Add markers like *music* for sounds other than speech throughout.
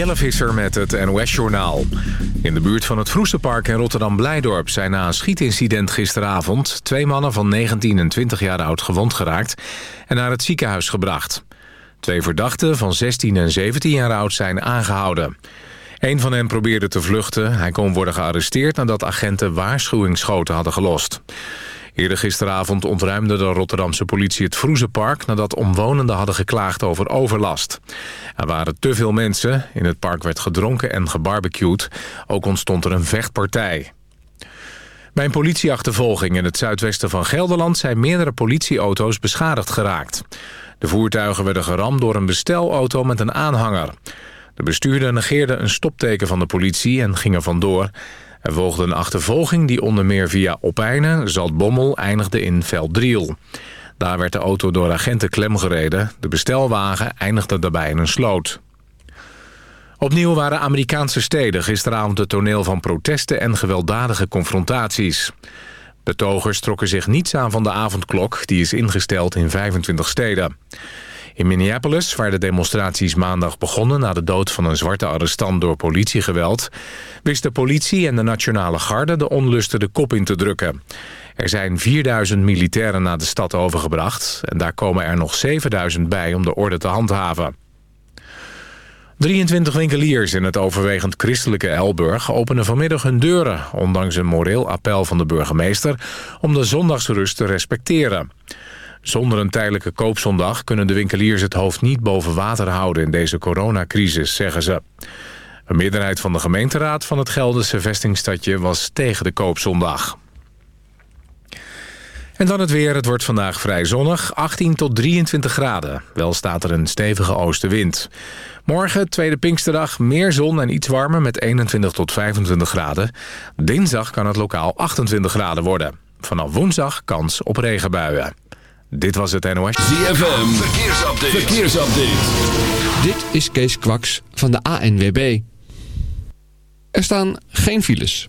Jelle Visser met het NOS-journaal. In de buurt van het Vroestenpark in Rotterdam-Blijdorp... zijn na een schietincident gisteravond... twee mannen van 19 en 20 jaar oud gewond geraakt... en naar het ziekenhuis gebracht. Twee verdachten van 16 en 17 jaar oud zijn aangehouden. Een van hen probeerde te vluchten. Hij kon worden gearresteerd nadat agenten waarschuwingsschoten hadden gelost. Eerder gisteravond ontruimde de Rotterdamse politie het Vroezenpark... nadat omwonenden hadden geklaagd over overlast. Er waren te veel mensen, in het park werd gedronken en gebarbecued. Ook ontstond er een vechtpartij. Bij een politieachtervolging in het zuidwesten van Gelderland... zijn meerdere politieauto's beschadigd geraakt. De voertuigen werden geramd door een bestelauto met een aanhanger. De bestuurder negeerde een stopteken van de politie en ging er vandoor... Er volgde een achtervolging die onder meer via Opijnen, Zaltbommel eindigde in Veldriel. Daar werd de auto door agenten klemgereden. De bestelwagen eindigde daarbij in een sloot. Opnieuw waren Amerikaanse steden gisteravond het toneel van protesten en gewelddadige confrontaties. Betogers trokken zich niets aan van de avondklok, die is ingesteld in 25 steden. In Minneapolis, waar de demonstraties maandag begonnen... na de dood van een zwarte arrestant door politiegeweld... wist de politie en de Nationale Garde de onlusten de kop in te drukken. Er zijn 4000 militairen naar de stad overgebracht... en daar komen er nog 7000 bij om de orde te handhaven. 23 winkeliers in het overwegend christelijke Elburg openen vanmiddag hun deuren... ondanks een moreel appel van de burgemeester om de zondagsrust te respecteren. Zonder een tijdelijke koopzondag kunnen de winkeliers het hoofd niet boven water houden in deze coronacrisis, zeggen ze. Een meerderheid van de gemeenteraad van het Gelderse vestingstadje was tegen de koopzondag. En dan het weer. Het wordt vandaag vrij zonnig, 18 tot 23 graden. Wel staat er een stevige oostenwind. Morgen, tweede Pinksterdag, meer zon en iets warmer met 21 tot 25 graden. Dinsdag kan het lokaal 28 graden worden. Vanaf woensdag kans op regenbuien. Dit was het NOS. ZFM, verkeersupdate. verkeersupdate. Dit is Kees Kwaks van de ANWB. Er staan geen files.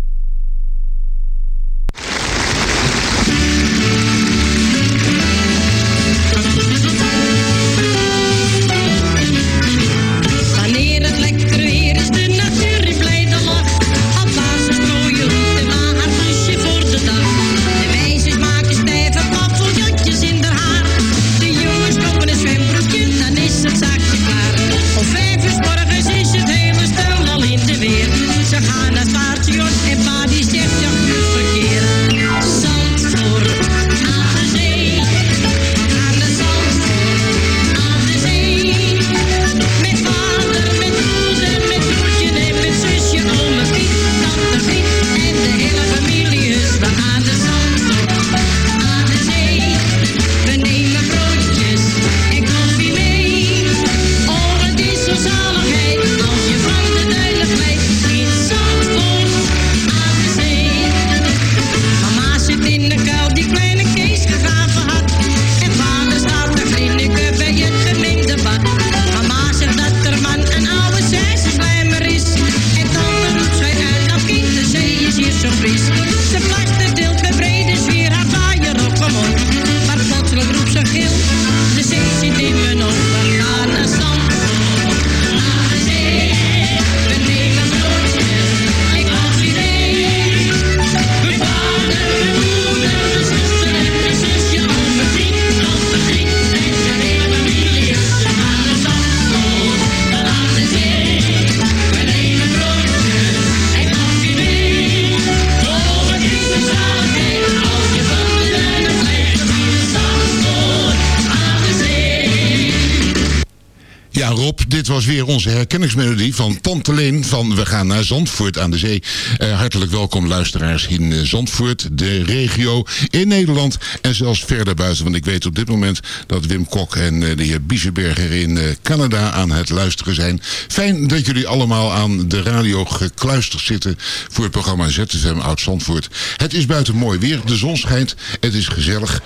Weer onze herkenningsmelodie van Tante Leen van We gaan naar Zandvoort aan de zee. Eh, hartelijk welkom luisteraars in eh, Zandvoort, de regio, in Nederland en zelfs verder buiten. Want ik weet op dit moment dat Wim Kok en eh, de heer Biesenberger in Canada aan het luisteren zijn. Fijn dat jullie allemaal aan de radio gekluisterd zitten voor het programma ZFM Oud Zandvoort. Het is buiten mooi weer, de zon schijnt, het is gezellig.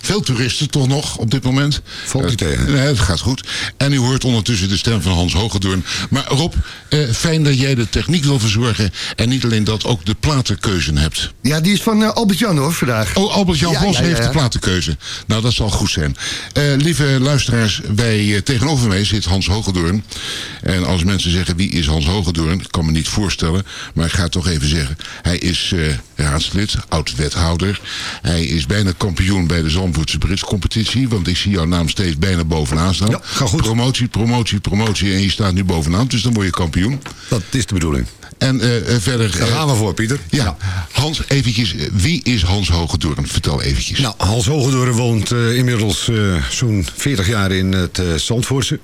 Veel toeristen toch nog op dit moment. Valt niet Eh, tegen. Nee, het gaat goed. En u hoort ondertussen de stem van Hans Hogedoorn. Maar Rob, eh, fijn dat jij de techniek wil verzorgen. En niet alleen dat, ook de platenkeuze hebt. Ja, die is van eh, Albert-Jan hoor, vandaag. Oh, Albert-Jan Ja, Vos ja, ja, heeft de platenkeuze. Nou, dat zal goed zijn. Eh, lieve luisteraars, bij, eh, tegenover mij zit Hans Hogedoorn. En als mensen zeggen, wie is Hans Hogedoorn? Ik kan me niet voorstellen, maar ik ga het toch even zeggen. Hij is raadslid, oud-wethouder. Hij is bijna kampioen bij de Zandvoortse Brits-competitie. Want ik zie jouw naam steeds bijna bovenaan staan. Ja, gaat goed. Promotie, promotie, promotie. En je staat nu bovenaan, dus dan word je kampioen. Dat is de bedoeling. En eh, eh, verder... Daar eh, gaan we voor, Pieter. ja, Hans, eventjes. Wie is Hans Hogedoorn? Vertel eventjes. Nou, Hans Hogedoren woont inmiddels zo'n 40 jaar in het Zandvoortse.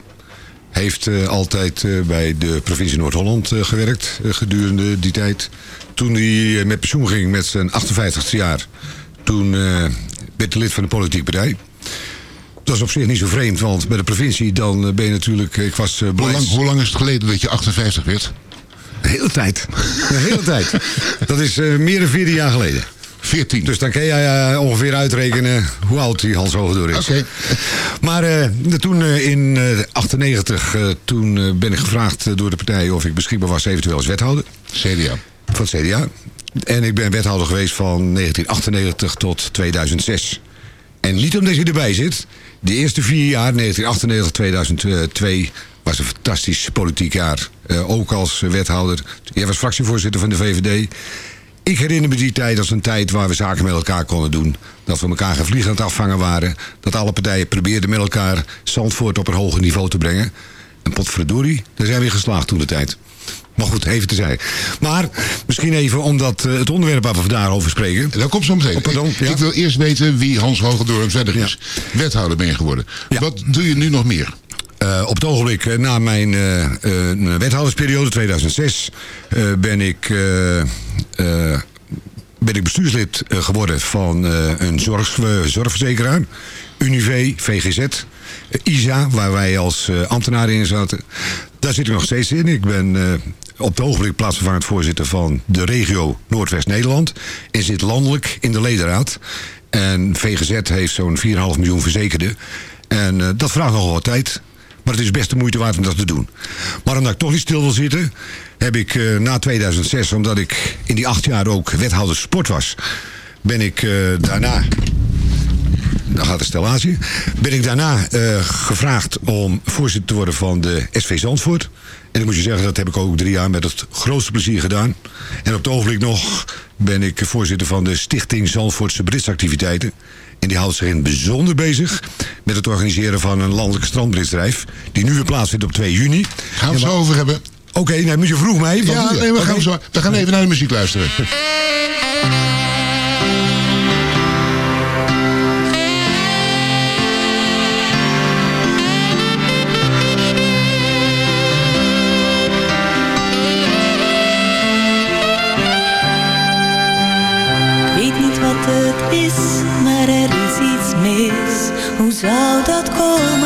Heeft eh, altijd eh, bij de provincie Noord-Holland eh, gewerkt gedurende die tijd. Toen hij met pensioen ging met zijn 58ste jaar, toen werd hij lid van de politieke partij. Dat is op zich niet zo vreemd, want bij de provincie dan ben je natuurlijk... Ik was Hoe lang, hoe lang is het geleden dat je 58 werd? De hele tijd. De hele tijd. Dat is meer dan 14 jaar geleden. 14. Dus dan kan jij eh, ongeveer uitrekenen hoe oud die Hans Hogedoor is. Oké. *laughs* Maar eh, toen eh, in eh 98 eh, toen ben ik gevraagd door de partij of ik beschikbaar was eventueel als wethouder. CDA. Van het CDA. En ik ben wethouder geweest van 1998 tot 2006. En niet omdat je erbij zit. De eerste vier jaar, 1998, 2002, was een fantastisch politiek jaar. Ook als wethouder. Jij was fractievoorzitter van de VVD. Ik herinner me die tijd als een tijd waar we zaken met elkaar konden doen. Dat we elkaar geen vliegen aan het afvangen waren. Dat alle partijen probeerden met elkaar Zandvoort op een hoger niveau te brengen. En potverdorie, daar zijn we in geslaagd toen de tijd. Maar goed, even te zijn. Maar misschien even omdat eh, het onderwerp waar we vandaag over spreken. Dat komt zo meteen. Oh, pardon, ik, ja. ik wil eerst weten wie Hans Hogedoorn verder is. Wethouder ben je geworden. Ja. Wat doe je nu nog meer? Eh, op het ogenblik, eh, na mijn eh, wethoudersperiode 2006, eh, ben ik. ben ik bestuurslid geworden van een zorg, zorgverzekeraar. Unive, VGZ, ISA, waar wij als ambtenaren in zaten. Daar zit ik nog steeds in. Ik ben op het ogenblik plaatsvervangend voorzitter van de regio Noordwest-Nederland. En zit landelijk in de ledenraad. En VGZ heeft zo'n 4,5 miljoen verzekerden. En dat vraagt nogal wat tijd. Maar het is best de moeite waard om dat te doen. Maar omdat ik toch niet stil wil zitten... heb ik eh, na 2006, omdat ik in die acht jaar ook wethouder sport was... ben ik eh, daarna... Dan gaat de. Ben ik daarna eh, gevraagd om voorzitter te worden van de SV Zandvoort. En ik moet je zeggen, dat heb ik ook drie jaar met het grootste plezier gedaan. En op het ogenblik nog ben ik voorzitter van de Stichting Zandvoortse Britsactiviteiten. En die houdt zich in het bijzonder bezig met het organiseren van een landelijke strandbritsdrijf. Die nu weer plaatsvindt op 2 juni. Gaan we het zo over hebben? Oké, nee, moet je vroeg mij. Ja, nee, we, gaan zo, we gaan even naar de muziek luisteren. Weet niet wat het is, maar er. Hoe zou dat komen?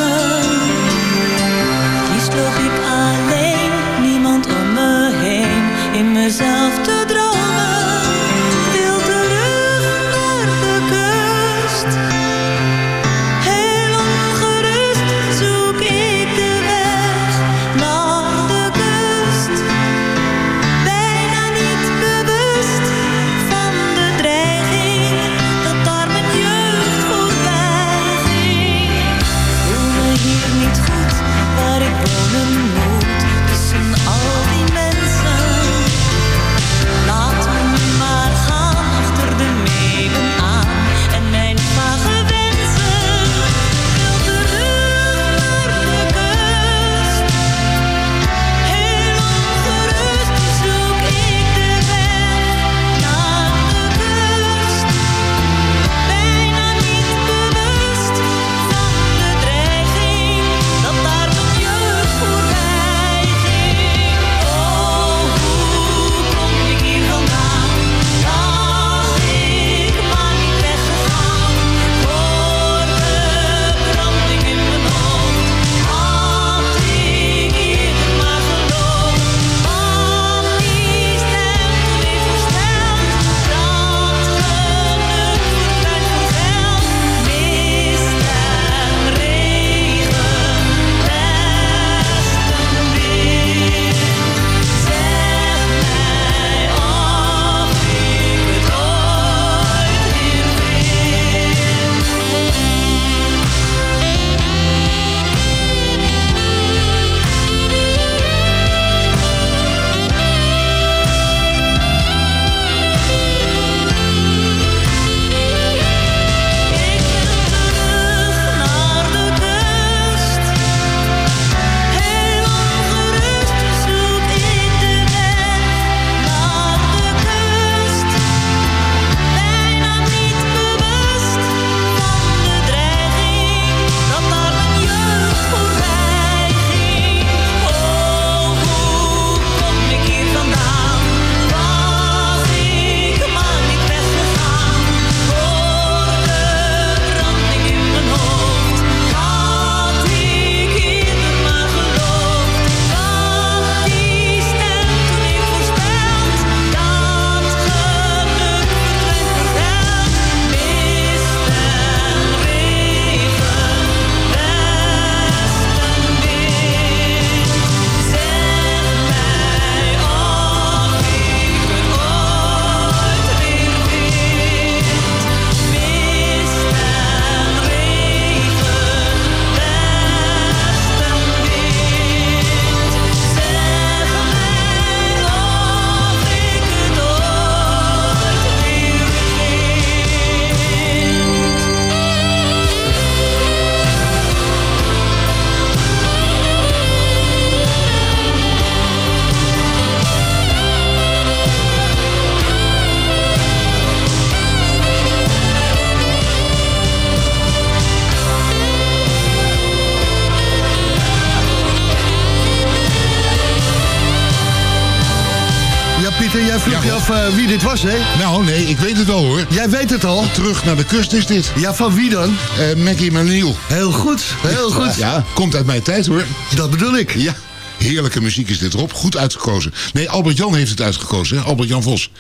Af eh, wie dit was, hè? Nou, nee, ik weet het wel hoor. Jij weet het al. Terug naar de kust is dit. Ja, van wie dan? Eh Maggie McNeil. Heel goed, heel goed. Ja, komt uit mijn tijd hoor. Dat bedoel ik. Ja. Heerlijke muziek is dit, Rob. Goed uitgekozen. Nee, Albert-Jan heeft het uitgekozen, hè? Albert-Jan Vos.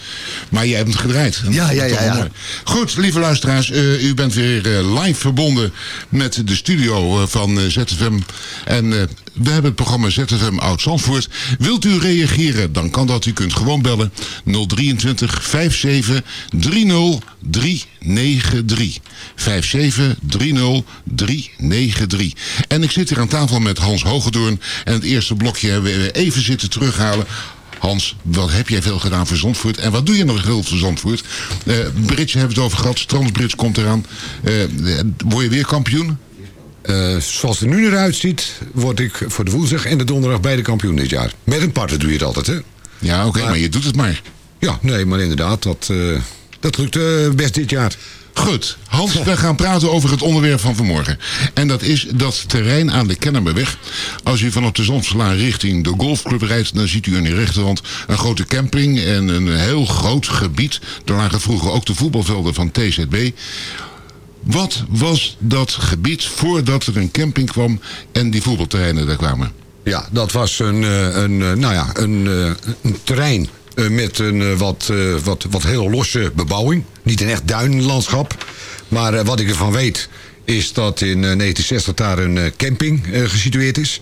Maar jij hebt het gedraaid. Ja, ja, ja, ja. Goed, lieve luisteraars. eh, u bent weer live verbonden met de studio van ZFM. En we hebben het programma ZFM Oud-Zandvoort. Wilt u reageren, dan kan dat. U kunt gewoon bellen 023 57 30 393. 57 30 393. En ik zit hier aan tafel met Hans Hogedoorn. En het eerste blokje hebben we even zitten terughalen. Hans, wat heb jij veel gedaan voor Zandvoort? En wat doe je nog heel voor Zandvoort? Bridge hebben we het over gehad. Transbridge komt eraan. Eh, word je weer kampioen? Eh, zoals het er nu eruit ziet, word ik voor de woensdag en de donderdag beide kampioen dit jaar. Met een partner doe je het altijd, hè? Ja, oké, maar je doet het maar. Ja, nee, maar inderdaad, dat, eh, dat lukt eh, best dit jaar. Goed, Hans, we gaan praten over het onderwerp van vanmorgen. En dat is dat terrein aan de Kennemerweg. Als u vanaf de Zonslaan richting de golfclub rijdt... dan ziet u aan de rechterhand een grote camping en een heel groot gebied. Daar lagen vroeger ook de voetbalvelden van TZB. Wat was dat gebied voordat er een camping kwam en die voetbalterreinen daar kwamen? Ja, dat was een, eh, een, eh, nou ja, een, eh, een terrein met een wat, wat, wat heel losse bebouwing. Niet een echt duinlandschap. Maar wat ik ervan weet is dat in eh, 1960 daar een eh, camping eh, gesitueerd is.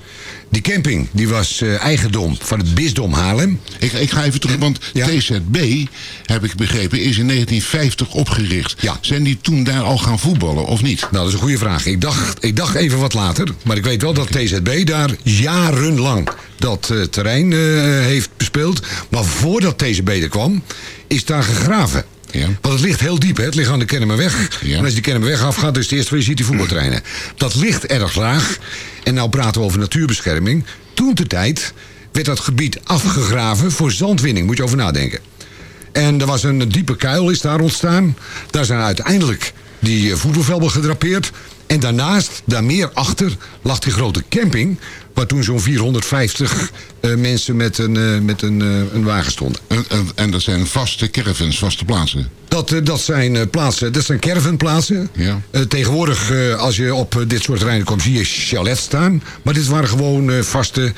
Die camping die was eh, eigendom van het bisdom Haarlem. Ik, ik ga even terug, want TZB, heb ik begrepen, is in 1950 opgericht. Zijn die toen daar al gaan voetballen, of niet? Nou, dat is een goede vraag. Ik dacht, ik dacht even wat later. Maar ik weet wel dat TZB daar jarenlang dat eh, terrein eh, heeft bespeeld. Maar voordat TZB er kwam, is daar gegraven. Want het ligt heel diep, hè? het ligt aan de Kennemerweg. En als je die Kennemerweg afgaat, is het eerste waar je ziet die voetbaltreinen. Dat ligt erg laag. En nou praten we over natuurbescherming. Toen de tijd werd dat gebied afgegraven voor zandwinning. Moet je over nadenken. En er was een diepe kuil is daar ontstaan. Daar zijn uiteindelijk die eh, voetbalvelden gedrapeerd. En daarnaast, daar meer achter, lag die grote camping... waar toen zo'n 450 eh, mensen met een, eh, met een, eh, een wagen stonden. En, en, en dat zijn vaste caravans, vaste plaatsen? Dat, dat zijn plaatsen, dat zijn caravanplaatsen. Ja. Tegenwoordig, als je op dit soort terreinen komt, zie je chalets staan. Maar dit waren gewoon vaste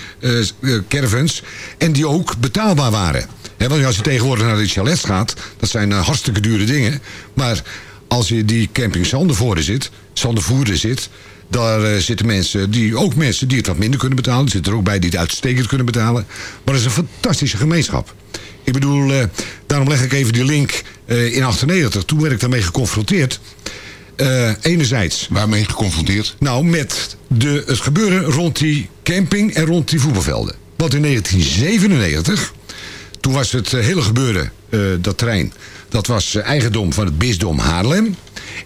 caravans. En die ook betaalbaar waren. Want als je tegenwoordig naar de chalets gaat, dat zijn hartstikke dure dingen. Maar als je die camping Zandervoorde zit, Zandervoerde zit... Daar eh, zitten mensen, die, ook mensen die het wat minder kunnen betalen. Er zitten er ook bij die het uitstekend kunnen betalen. Maar het is een fantastische gemeenschap. Ik bedoel, eh, daarom leg ik even die link eh, in 98. Toen werd ik daarmee geconfronteerd. Eh, enerzijds. Waarmee geconfronteerd? Nou, met de, het gebeuren rond die camping en rond die voetbalvelden. Want in 1997, toen was het hele gebeuren, dat terrein... dat was eh, eigendom van het bisdom Haarlem.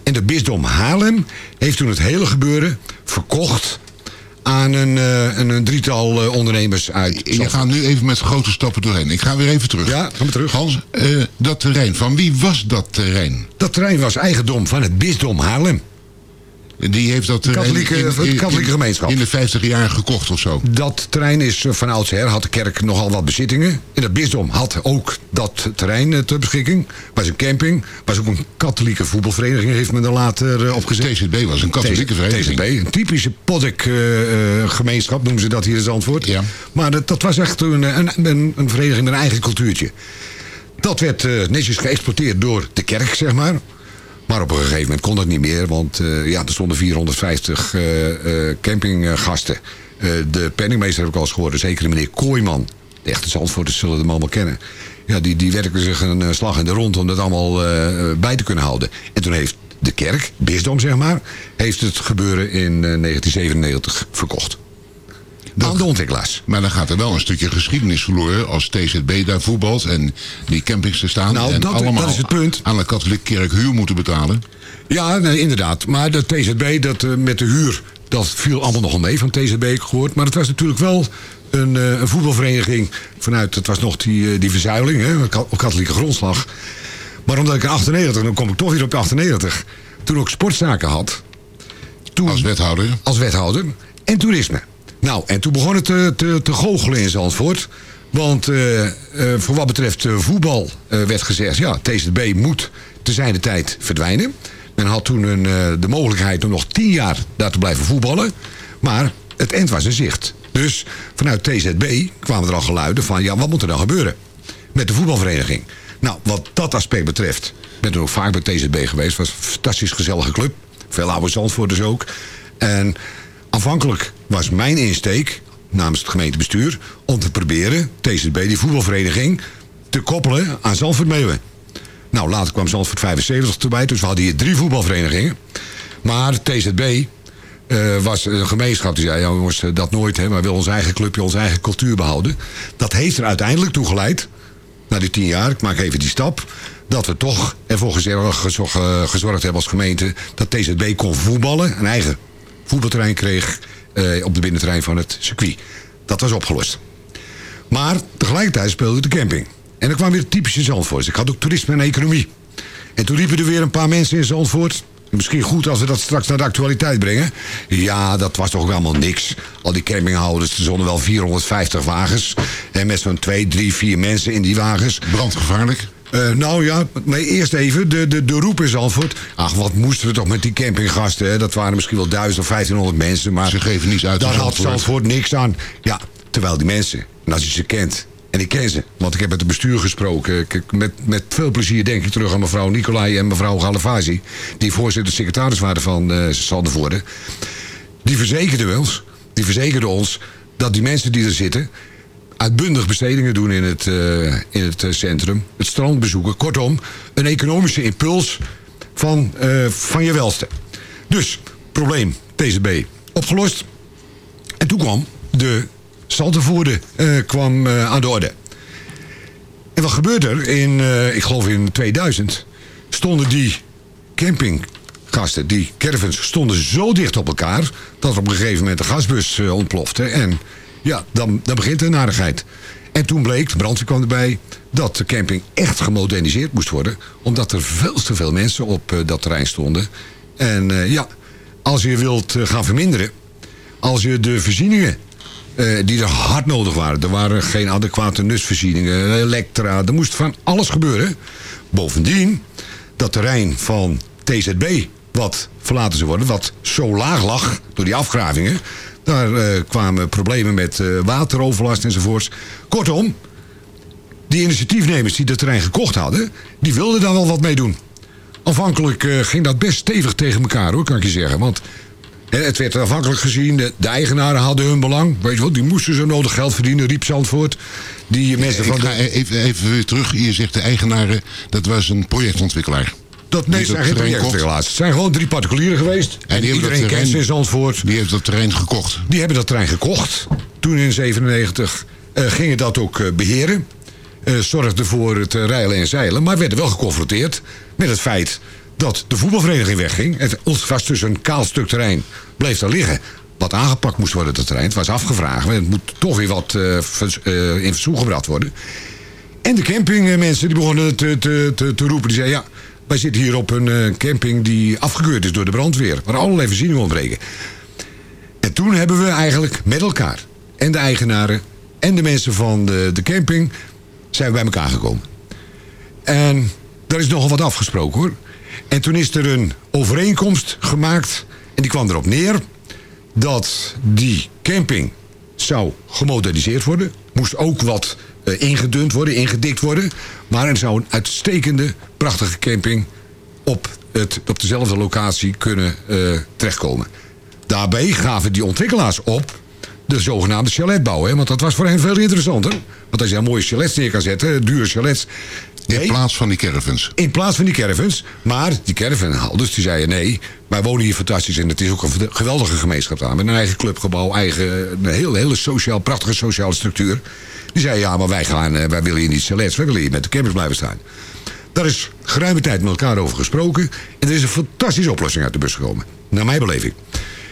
En het bisdom Haarlem heeft toen het hele gebeuren verkocht... aan een, eh, een, een drietal eh, ondernemers uit... Je gaat nu even met grote stappen doorheen. Ik ga weer even terug. Ja, gaan we terug. Hans, dat terrein, van wie was dat terrein? Dat terrein was eigendom van het bisdom Haarlem. Die heeft dat terrein Katholieke- in, in- katholieke gemeenschap. in de 50 jaar gekocht of zo. Dat terrein is eh, van oudsher, had de kerk nogal wat bezittingen. En het bisdom had ook dat terrein eh, ter beschikking. Was een camping, was ook een katholieke voetbalvereniging, heeft men er later eh, opgezet. TZB was een katholieke vereniging. Een typische Poddek-gemeenschap noemen ze dat hier in Zandvoort. Ja. Maar dat, dat was echt een, een, een, een vereniging met een eigen cultuurtje. Dat werd eh, netjes geëxploiteerd door de kerk, zeg maar. Maar op een gegeven moment kon dat niet meer, want eh, ja, er stonden 450 eh, eh, campinggasten. De penningmeester heb ik al eens gehoord, zeker meneer Kooiman. De echte Zandvoorters zullen hem allemaal kennen. Ja, die, die werkten zich een slag in de rond om dat allemaal bij te kunnen houden. En toen heeft de kerk, bisdom zeg maar, heeft het gebeuren in eh, 1997 verkocht. Aan de ontwikkelaars. Maar dan gaat er wel een stukje geschiedenis verloren als TZB daar voetbalt en die campings er staan. Nou, en dat- allemaal dat is het punt. aan de katholieke kerk huur moeten betalen. Ja, nee, inderdaad. Maar de TZB, dat, eh, met de huur, dat viel allemaal nogal mee van TZB, ik gehoord. Maar het was natuurlijk wel een, eh, een voetbalvereniging vanuit, het was nog die, eh, die verzuiling, hè, op katholieke grondslag. Maar omdat ik in 98, dan kom ik toch weer op de 98, toen ook sportzaken had. Toen, Als wethouder. Als wethouder. En toerisme. Nou, en toen begon het te, te, te goochelen in Zandvoort. Want eh, eh, voor wat betreft eh, voetbal werd gezegd... ja, TZB moet te zijner tijd verdwijnen. Men had toen een, de mogelijkheid om nog tien jaar daar te blijven voetballen. Maar het eind was in zicht. Dus vanuit TZB kwamen er al geluiden van... ja, wat moet er dan gebeuren met de voetbalvereniging? Nou, wat dat aspect betreft... ik ben er ook vaak bij TZB geweest. was een fantastisch gezellige club. Veel oude Zandvoorters ook. En aanvankelijk was mijn insteek namens het gemeentebestuur... om te proberen TZB, die voetbalvereniging... te koppelen aan Zandvoort Meeuwen. Nou, later kwam Zandvoort 75 erbij, dus we hadden hier drie voetbalverenigingen. Maar TZB eh, was een gemeenschap die zei... ja jongens, eh, dat nooit, hè, maar willen ons eigen clubje, onze eigen cultuur behouden. Dat heeft er uiteindelijk toe geleid, na die tien jaar... ik maak even die stap... dat we toch ervoor gezorgd, gezorgd hebben als gemeente... dat TZB kon voetballen, een eigen voetbalterrein kreeg... eh, op de binnenterrein van het circuit. Dat was opgelost. Maar tegelijkertijd speelde de camping. En er kwam weer typische Zandvoort. Ik had ook toerisme en economie. En toen liepen er weer een paar mensen in Zandvoort. Misschien goed als we dat straks naar de actualiteit brengen. Ja, dat was toch ook allemaal niks. Al die campinghouders, er zonden wel 450 wagens. En met zo'n 2, 3, 4 mensen in die wagens. Brandgevaarlijk? Eh, nou ja, maar eerst even de, de, de roep in Zandvoort. Ach, wat moesten we toch met die campinggasten. Hè? Dat waren misschien wel 1000 of 1500 mensen. Maar Ze geven niets uit Daar had Zandvoort. Niks aan. Ja, terwijl die mensen, en als je ze kent... En ik ken ze, want ik heb met het bestuur gesproken. Ik- met, met veel plezier denk ik terug aan mevrouw Nicolai en mevrouw Galavazi... die voorzitter-secretaris waren van uh. Die verzekerden ons, die verzekerden ons dat die mensen die er zitten... uitbundig bestedingen doen in het, eh, in het eh, centrum. Het strand bezoeken. Kortom, een economische impuls van, eh, van je welste. Dus, probleem, TZB, opgelost. En toen kwam de Saltervoerde eh, kwam aan de orde. En wat gebeurde er? In, ik geloof in 2000 stonden die campinggasten, die caravans, stonden zo dicht op elkaar... dat er op een gegeven moment de gasbus ontplofte. En ja, dan, dan begint de narigheid. En toen bleek, de brandweer kwam erbij... dat de camping echt gemoderniseerd moest worden... omdat er veel te veel mensen op eh, dat terrein stonden. En eh, ja, als je wilt eh, gaan verminderen... als je de voorzieningen die er hard nodig waren. Er waren geen adequate nutsvoorzieningen, elektra. Er moest van alles gebeuren. Bovendien, dat terrein van TZB, wat verlaten zou worden... wat zo laag lag door die afgravingen... daar eh, kwamen problemen met eh, wateroverlast enzovoorts. Kortom, die initiatiefnemers die dat terrein gekocht hadden... die wilden daar wel wat mee doen. Afhankelijk eh, ging dat best stevig tegen elkaar, hoor, kan ik je zeggen. Want het werd afhankelijk gezien, de, de eigenaren hadden hun belang. Weet je wel, die moesten zo nodig geld verdienen, riep Zandvoort. Die mensen ik van ga de... even, even weer terug. Je zegt de eigenaren, dat was een projectontwikkelaar. Dat, nee, het zijn geen projectontwikkelaars. Het zijn gewoon drie particulieren geweest. En, iedereen kent ze in Zandvoort. die heeft dat terrein gekocht. Die hebben dat terrein gekocht. Toen in 97 eh, gingen dat ook eh, beheren. Eh zorgden voor het rijlen en zeilen. Maar werden wel geconfronteerd met het feit dat de voetbalvereniging wegging. Het was dus een kaal stuk terrein. Bleef daar liggen. Wat aangepakt moest worden, dat terrein. Het was afgevraagd. Het moet toch weer wat in verzoek gebracht worden. En de campingmensen die begonnen te, te, te, te roepen. Die zeiden, ja, wij zitten hier op een eh, camping die afgekeurd is door de brandweer. Waar allerlei voorzieningen ontbreken. En toen hebben we eigenlijk met elkaar, en de eigenaren en de mensen van de, de camping, zijn we bij elkaar gekomen. En daar is nogal wat afgesproken hoor. En toen is er een overeenkomst gemaakt en die kwam erop neer dat die camping zou gemoderniseerd worden. Moest ook wat eh, ingedund worden, ingedikt worden. Maar er zou een uitstekende, prachtige camping op, het, op dezelfde locatie kunnen eh, terechtkomen. Daarbij gaven die ontwikkelaars op de zogenaamde chaletbouw. Hè? Want dat was voor hen veel interessanter. Want als je een mooie chalets neer kan zetten, dure chalets... In plaats van die caravans. In plaats van die caravans. Maar die caravanhouders die zeiden nee, wij wonen hier fantastisch en het is ook een geweldige gemeenschap daar. Met een eigen clubgebouw, eigen, een hele, hele sociaal, prachtige sociale structuur. Die zeiden ja, maar wij, gaan, eh, wij willen hier niet chalets, wij willen hier met de campers blijven staan. Daar is geruime tijd met elkaar over gesproken. En er is een fantastische oplossing uit de bus gekomen. Naar mijn beleving.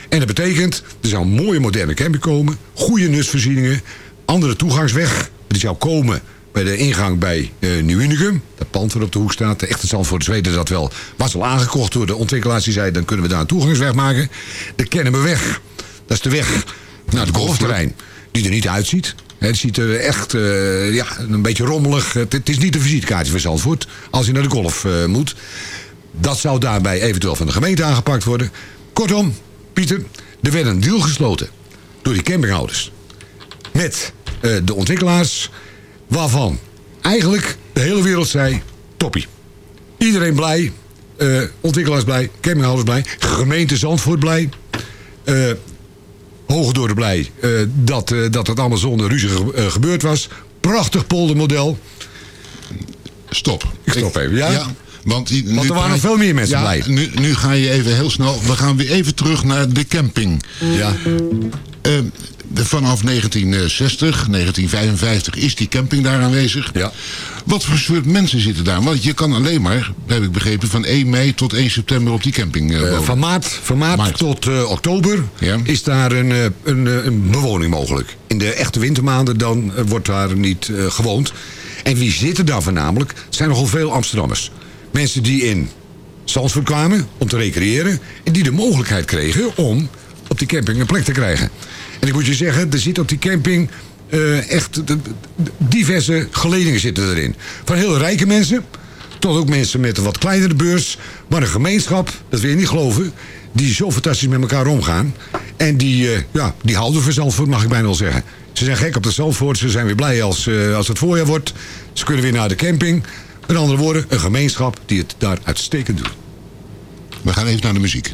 En dat betekent, er zou een mooie moderne camping komen. Goede nutsvoorzieningen. Andere toegangsweg. Die zou komen bij de ingang bij eh Nieuw Unicum. Dat pand wat op de hoek staat. De echte Zandvoorters weten dat wel. Was al aangekocht door de ontwikkelaars. Die zeiden, dan kunnen we daar een toegangsweg maken. De Kennemerweg. Dat is de weg naar het golfterrein. Die er niet uitziet. Het ziet er echt eh, ja, een beetje rommelig. Het, is niet een visitekaartje voor Zandvoort als je naar de golf eh, moet. Dat zou daarbij eventueel van de gemeente aangepakt worden. Kortom, Pieter, er werd een deal gesloten door die campinghouders. Met eh, de ontwikkelaars, waarvan eigenlijk de hele wereld zei, toppie. Iedereen blij, ontwikkelaars blij, campinghouders blij, gemeente Zandvoort blij. Eh Hoge door de blij eh, dat, eh, dat het allemaal zonder ruzie eh, gebeurd was. Prachtig poldermodel. Stop. Ik stop even, ja? Want, Want er waren nog veel meer mensen ja, blij. Nu, nu ga je even heel snel. We gaan weer even terug naar de camping. Ja. Vanaf 1960, 1955 is die camping daar aanwezig. Ja. Wat voor soort mensen zitten daar? Want je kan alleen maar, heb ik begrepen, van 1 mei tot 1 september op die camping eh, Eh, wonen. van maart, van maart, tot eh, oktober Ja. is daar een, een, een bewoning mogelijk. In de echte wintermaanden dan wordt daar niet gewoond. En wie zitten daar voornamelijk? Het zijn nogal veel Amsterdammers. Mensen die in Zandvoort kwamen om te recreëren... en die de mogelijkheid kregen om op die camping een plek te krijgen. En ik moet je zeggen, er zit op die camping... eh, echt de- diverse geledingen zitten erin. Van heel rijke mensen tot ook mensen met een wat kleinere beurs. Maar een gemeenschap, dat wil je niet geloven... die zo fantastisch met elkaar omgaan. En die, eh, ja, die houden van mag ik bijna wel zeggen. Ze zijn gek op de Zandvoort. Ze zijn weer blij als, eh, als het voorjaar wordt. Ze kunnen weer naar de camping. Met andere woorden, een gemeenschap die het daar uitstekend doet. We gaan even naar de muziek.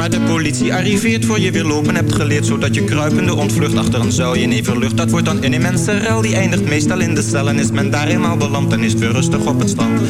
Maar de politie arriveert voor je weer lopen hebt geleerd Zodat je kruipende ontvlucht achter een zuilje in everlucht Dat wordt dan een immense die eindigt meestal in de cel En is men daar eenmaal beland, dan is het weer rustig op het strand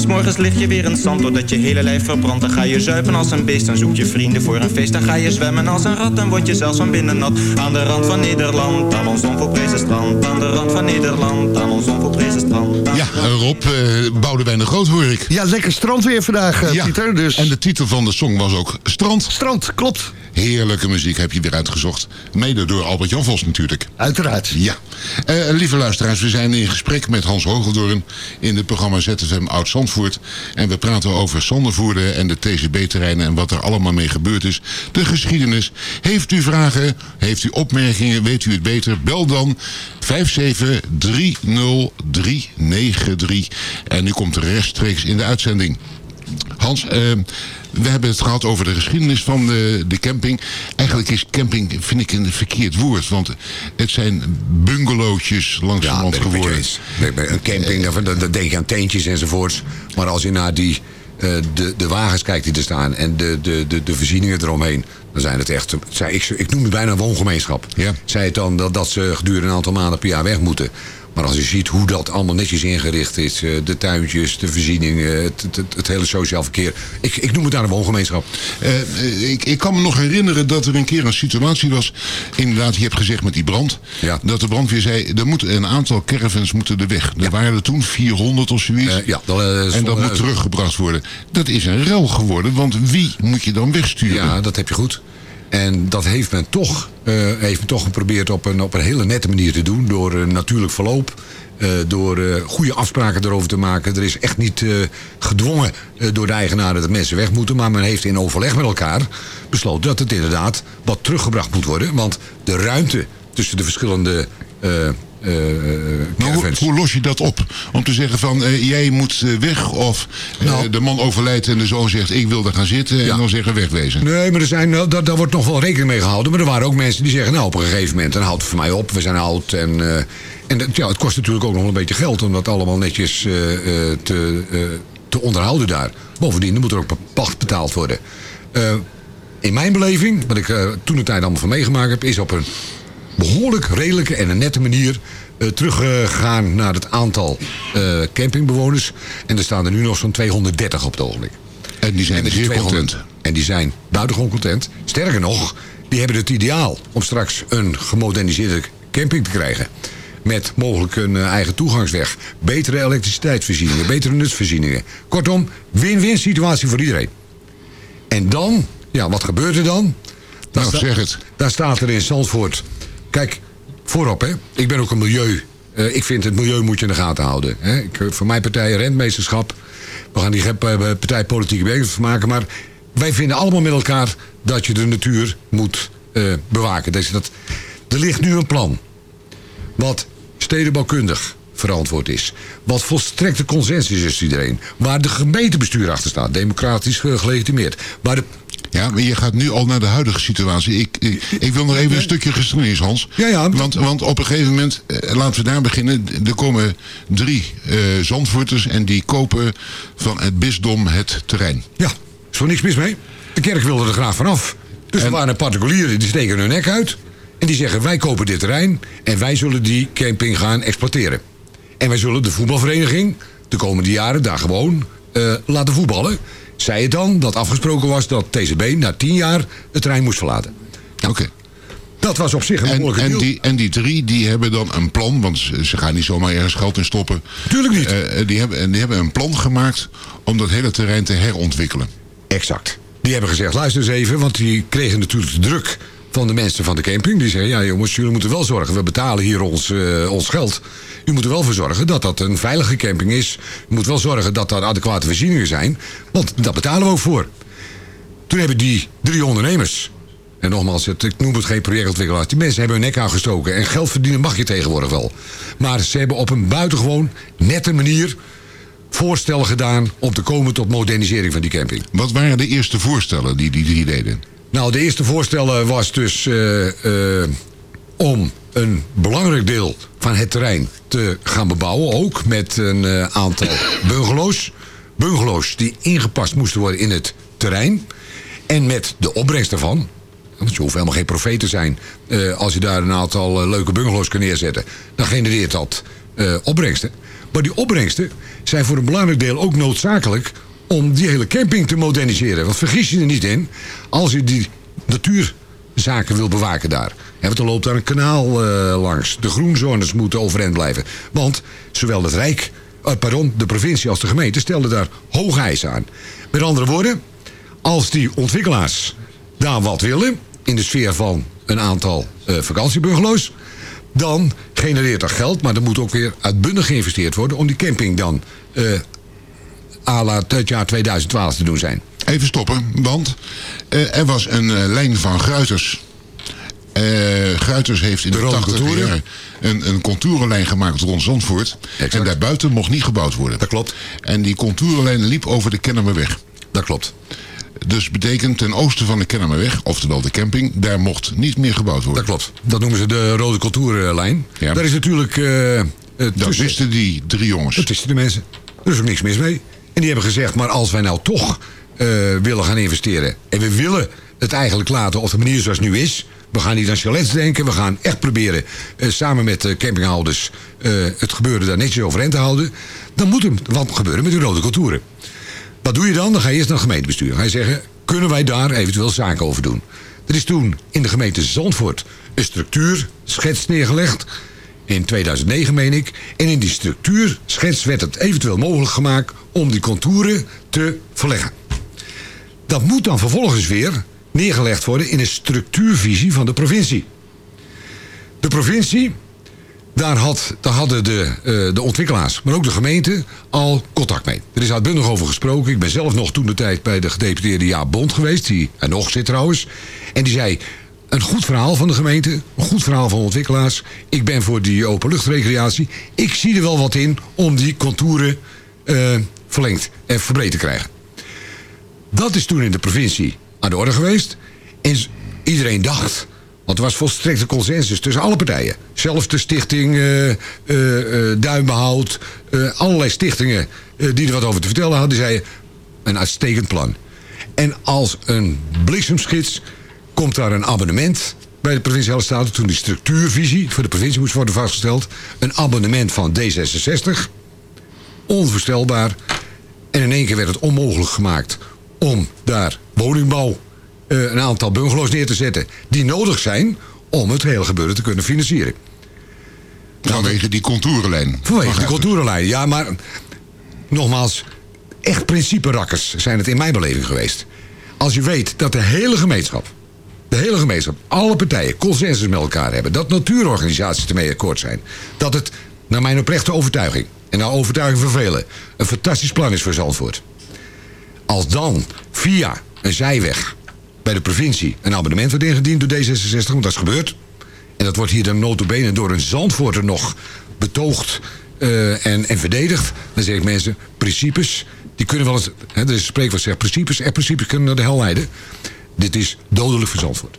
Maar s'morgens lig je weer in het zand, doordat je hele lijf verbrandt Dan ga je zuipen als een beest, dan zoek je vrienden voor een feest Dan ga je zwemmen als een rat, dan word je zelfs van binnen nat Aan de rand van Nederland, aan ons onvolprezen strand Aan de rand van Nederland, aan ons onvolprezen strand Ja, Rob, uh, Boudewijn de Groot hoor ik. Ja, lekker strand weer vandaag, uh, ja. Pieter. Dus... En de titel van de song was ook Strand. Strand, klopt. Heerlijke muziek heb je weer uitgezocht. Mede door Albert-Jan Vos natuurlijk. Uiteraard. Ja. Uh, lieve luisteraars, we zijn in gesprek met Hans Hogeldorn in het programma ZFM En we praten over Zandervoerder en de TCB-terreinen en wat er allemaal mee gebeurd is. De geschiedenis. Heeft u vragen, heeft u opmerkingen, weet u het beter? Bel dan 5730393 en u komt rechtstreeks in de uitzending. Hans, uh, we hebben het gehad over de geschiedenis van de, de camping. Eigenlijk is camping, vind ik, een verkeerd woord. Want het zijn bungalowtjes langs ja, de land geworden. Een camping, dan, dan denk je aan teentjes enzovoorts. Maar als je naar die eh, de, de wagens kijkt die er staan en de, de, de, de voorzieningen eromheen, dan zijn het echt, ik, ik noem het bijna een woongemeenschap. Ja. Zij het dan dat, dat ze gedurende een aantal maanden per jaar weg moeten. Maar als je ziet hoe dat allemaal netjes ingericht is, eh, de tuintjes, de voorzieningen, het, het, het, hele sociaal verkeer. Ik, ik noem het daar een woongemeenschap. Eh, eh, ik, ik kan me nog herinneren dat er een keer een situatie was. Inderdaad, je hebt gezegd met die brand. Dat de brandweer zei, er moeten een aantal caravans moeten er weg. Er waren er toen 400 of zoiets. Eh, ja, dat, eh, en dat eh, moet teruggebracht worden. Dat is een rel geworden, want wie moet je dan wegsturen? Ja, dat heb je goed. En dat heeft men toch, eh, heeft men toch geprobeerd op een, op een hele nette manier te doen. Door een natuurlijk verloop. eh, door eh, goede afspraken erover te maken. Er is echt niet eh, gedwongen eh, door de eigenaren dat mensen weg moeten. Maar men heeft in overleg met elkaar besloten dat het inderdaad wat teruggebracht moet worden. Want de ruimte tussen de verschillende eh, eh, hoe, hoe los je dat op? Om te zeggen van, eh, jij moet weg of Nou. de man overlijdt en de zoon zegt, ik wil daar gaan zitten. En dan zeggen wegwezen. Nee, maar er zijn, nou, daar, daar wordt nog wel rekening mee gehouden. Maar er waren ook mensen die zeggen, nou op een gegeven moment, dan houdt het voor mij op. We zijn oud en, en het- ja, het kost natuurlijk ook nog een beetje geld om dat allemaal netjes te, te onderhouden daar. Bovendien, er moet er ook pacht betaald worden. In mijn beleving, wat ik toen de tijd allemaal van meegemaakt heb, is op een behoorlijk redelijke en een nette manier eh, teruggegaan naar het aantal eh, campingbewoners. En er staan er nu nog zo'n 230 op het ogenblik. En die zijn met zeer 200 content. En die zijn buitengewoon content. Sterker nog, die hebben het ideaal om straks een gemoderniseerde camping te krijgen. Met mogelijk een eh, eigen toegangsweg. Betere elektriciteitsvoorzieningen, betere nutsvoorzieningen. Kortom, win-win situatie voor iedereen. En dan, ja, wat gebeurt er dan? Daar Nou, zeg het. Daar staat er in Zandvoort. Kijk, voorop, hè. Ik ben ook een milieu. eh, ik vind het milieu moet je in de gaten houden. Hè. Ik, eh, voor mijn partij rentmeesterschap. We gaan die eh, partij politieke van maken. Maar wij vinden allemaal met elkaar dat je de natuur moet bewaken. Dus dat, er ligt nu een plan. Wat stedenbouwkundig verantwoord is. Wat volstrekte consensus is iedereen. Waar de gemeentebestuur achter staat. Democratisch gelegitimeerd. Waar de Ja, maar je gaat nu al naar de huidige situatie. Ik, ik, ik wil nog even een stukje geschiedenis, Hans. Ja, ja. Want, want op een gegeven moment, eh, laten we daar beginnen. Er komen drie Zandvoorters en die kopen van het bisdom het terrein. Ja, is er niks mis mee. De kerk wilde er graag vanaf. Dus er waren particulieren die steken hun nek uit. En die zeggen, wij kopen dit terrein en wij zullen die camping gaan exploiteren. En wij zullen de voetbalvereniging de komende jaren daar gewoon eh, laten voetballen. Zei het dan dat afgesproken was dat TCB na tien jaar het terrein moest verlaten. Oké. Dat was op zich een En, behoorlijke en, deal. die, en die drie die hebben dan een plan, want ze, gaan niet zomaar ergens geld in stoppen. Tuurlijk niet. Eh, die, hebben, en die hebben een plan gemaakt om dat hele terrein te herontwikkelen. Exact. Die hebben gezegd, luister eens even, want die kregen natuurlijk de druk van de mensen van de camping. Die zeggen, ja jongens, jullie moeten wel zorgen, we betalen hier ons, eh, ons geld. U moet er wel voor zorgen dat dat een veilige camping is. U moet wel zorgen dat daar adequate voorzieningen zijn, want dat betalen we ook voor. Toen hebben die drie ondernemers, en nogmaals, ik noem het geen projectontwikkelaars, die mensen hebben hun nek aangestoken. En geld verdienen mag je tegenwoordig wel. Maar ze hebben op een buitengewoon nette manier voorstellen gedaan om te komen tot modernisering van die camping. Wat waren de eerste voorstellen die die drie deden? Nou, de eerste voorstellen was dus eh, eh, om een belangrijk deel van het terrein te gaan bebouwen. Ook met een eh, aantal *laughs* bungalows. Bungalows die ingepast moesten worden in het terrein. En met de opbrengst daarvan. Want je hoeft helemaal geen profeet te zijn. eh, als je daar een aantal eh, leuke bungalows kan neerzetten. Dan genereert dat eh, opbrengsten. Maar die opbrengsten zijn voor een belangrijk deel ook noodzakelijk om die hele camping te moderniseren. Want vergis je er niet in, als je die natuurzaken wil bewaken daar. Want er loopt daar een kanaal eh, langs. De groenzones moeten overeind blijven. Want zowel het Rijk, eh, de provincie als de gemeente stelden daar hoge eisen aan. Met andere woorden, als die ontwikkelaars daar wat willen, in de sfeer van een aantal eh vakantiebungalows, dan genereert dat geld, maar er moet ook weer uitbundig geïnvesteerd worden om die camping dan eh à la het jaar 2012 te doen zijn. Even stoppen, want eh, er was een eh, lijn van Gruiters. Eh Gruiters heeft in de, De rode 80 contouren. jaar een, een contourenlijn gemaakt rond Zandvoort. En daarbuiten mocht niet gebouwd worden. Dat klopt. En die contourenlijn liep over de Kennemerweg. Dat klopt. Dus betekent ten oosten van de Kennemerweg, oftewel de camping, daar mocht niet meer gebouwd worden. Dat klopt. Dat noemen ze de rode cultuurlijn. Daar is natuurlijk... eh, Dat wisten die drie jongens. Dat wisten de mensen. Er is ook niks mis mee. En die hebben gezegd, maar als wij nou toch eh, willen gaan investeren... en we willen het eigenlijk laten op de manier zoals het nu is... we gaan niet aan chalets denken, we gaan echt proberen... eh, samen met de campinghouders eh, het gebeuren daar netjes overeind te houden... dan moet er wat gebeuren met de rode contouren. Wat doe je dan? Dan ga je eerst naar het gemeentebestuur. Ga je zeggen, kunnen wij daar eventueel zaken over doen? Er is toen in de gemeente Zandvoort een structuurschets neergelegd. In 2009 meen ik. En in die structuurschets werd het eventueel mogelijk gemaakt om die contouren te verleggen. Dat moet dan vervolgens weer neergelegd worden in een structuurvisie van de provincie. De provincie, daar, had, daar hadden de, eh, de ontwikkelaars, maar ook de gemeente, al contact mee. Er is uitbundig over gesproken. Ik ben zelf nog toen de tijd bij de gedeputeerde Jaap Bond geweest, die er nog zit trouwens. En die zei, een goed verhaal van de gemeente, een goed verhaal van ontwikkelaars. Ik ben voor die openluchtrecreatie. Ik zie er wel wat in om die contouren eh, verlengd en verbreed te krijgen. Dat is toen in de provincie aan de orde geweest. En iedereen dacht, want er was volstrekte consensus tussen alle partijen. Zelfs de stichting eh, eh, Duinbehoud, eh, allerlei stichtingen die er wat over te vertellen hadden, zeiden een uitstekend plan. En als een bliksemschiets komt daar een abonnement bij de provinciale staten... toen die structuurvisie voor de provincie moest worden vastgesteld. Een abonnement van D66. Onvoorstelbaar. En in één keer werd het onmogelijk gemaakt om daar woningbouw... eh, een aantal bungalows neer te zetten die nodig zijn... om het hele gebeuren te kunnen financieren. Vanwege die contourenlijn. Vanwege de contourenlijn, ja, maar nogmaals, echt principe-rakkers zijn het in mijn beleving geweest. Als je weet dat de hele gemeenschap, de hele gemeenschap, alle partijen consensus met elkaar hebben, dat natuurorganisaties ermee akkoord zijn, dat het, naar mijn oprechte overtuiging, en naar overtuiging van velen, een fantastisch plan is voor Zandvoort. Als dan via een zijweg bij de provincie een abonnement wordt ingediend door D66, want dat is gebeurd. En dat wordt hier dan notabene door een Zandvoorter nog betoogd eh, en, en verdedigd. Dan zeg ik mensen, principes, die kunnen wel eens... Hè, er is een spreekwoord zegt, principes en principes kunnen naar de hel leiden. Dit is dodelijk voor Zandvoort.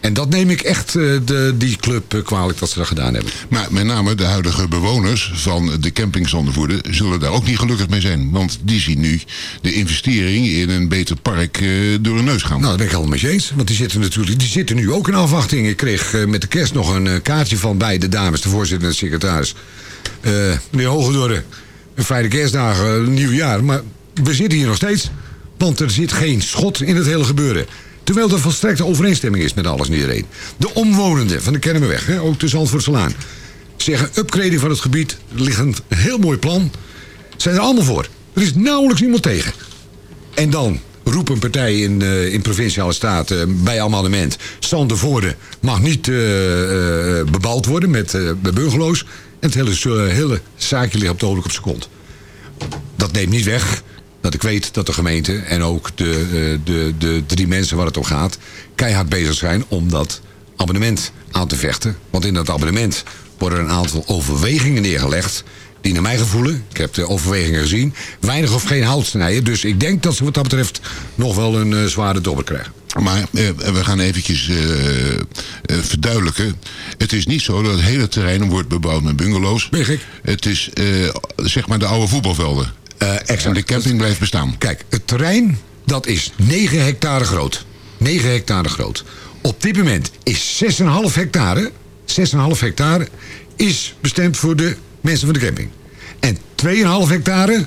En dat neem ik echt eh, de, die club eh, kwalijk dat ze dat gedaan hebben. Maar met name de huidige bewoners van de camping Zondervoerder zullen daar ook niet gelukkig mee zijn. Want die zien nu de investering in een beter park eh, door hun neus gaan. Nou, dat ben ik helemaal met je eens. Want die zitten natuurlijk die zitten nu ook in afwachting. Ik kreeg met de kerst nog een kaartje van beide dames, de voorzitter en de secretaris. Eh meneer Hogedorre, een fijne kerstdagen, eh, nieuw jaar. Maar we zitten hier nog steeds. Want er zit geen schot in het hele gebeuren. Terwijl er volstrekte overeenstemming is met alles en iedereen. De omwonenden van de Kennemerweg, hè, ook de Zandvoortselaan... zeggen upgrading van het gebied. Ligt een heel mooi plan. Zijn er allemaal voor. Er is nauwelijks iemand tegen. En dan roept een partij in, eh, in provinciale staten bij amendement... Sandervoorde mag niet eh, eh, bebouwd worden met, bungalows. En het hele, hele zaakje ligt op het ogenblik op kont. Dat neemt niet weg dat ik weet dat de gemeente en ook de, eh, de, de drie mensen waar het om gaat... keihard bezig zijn om dat abonnement aan te vechten. Want in dat abonnement worden een aantal overwegingen neergelegd... die naar mijn gevoelen, ik heb de overwegingen gezien... weinig of geen hout snijden. Dus ik denk dat ze wat dat betreft nog wel een eh, zware dobber krijgen. Maar eh, we gaan eventjes verduidelijken. Het is niet zo dat het hele terrein wordt bebouwd met bungalows. Het is zeg maar de oude voetbalvelden. Exact. En de camping blijft bestaan. Kijk, het terrein dat is 9 hectare groot. 9 hectare groot. Op dit moment is 6,5 hectare, 6,5 hectare is bestemd voor de mensen van de camping. En 2,5 hectare,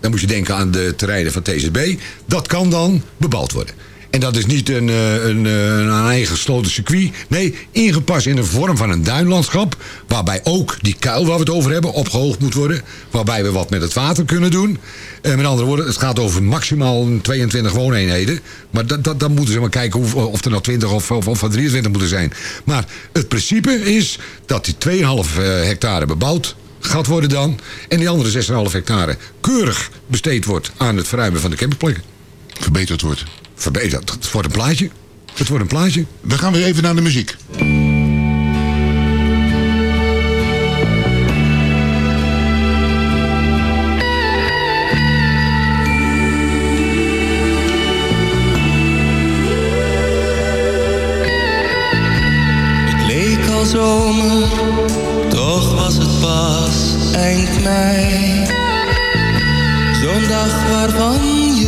dan moet je denken aan de terreinen van TZB, dat kan dan bebouwd worden. En dat is niet een, eh, een, eh, een eigen gesloten circuit. Nee, ingepast in de vorm van een duinlandschap. Waarbij ook die kuil waar we het over hebben opgehoogd moet worden. Waarbij we wat met het water kunnen doen. Eh, met andere woorden, het gaat over maximaal 22 wooneenheden. Maar dat, dat, dan moeten ze maar kijken hoe, of er nou 20 of, of, of 23 moeten zijn. Maar het principe is dat die 2,5 eh, hectare bebouwd gaat worden dan. En die andere 6,5 hectare keurig besteed wordt aan het verruimen van de campingplekken. Verbeterd wordt. Verbeterd. Het wordt een plaatje. Het wordt een plaatje. We gaan weer even naar de muziek. Het leek al zomer, toch was het pas eind mei. Zo'n dag waarvan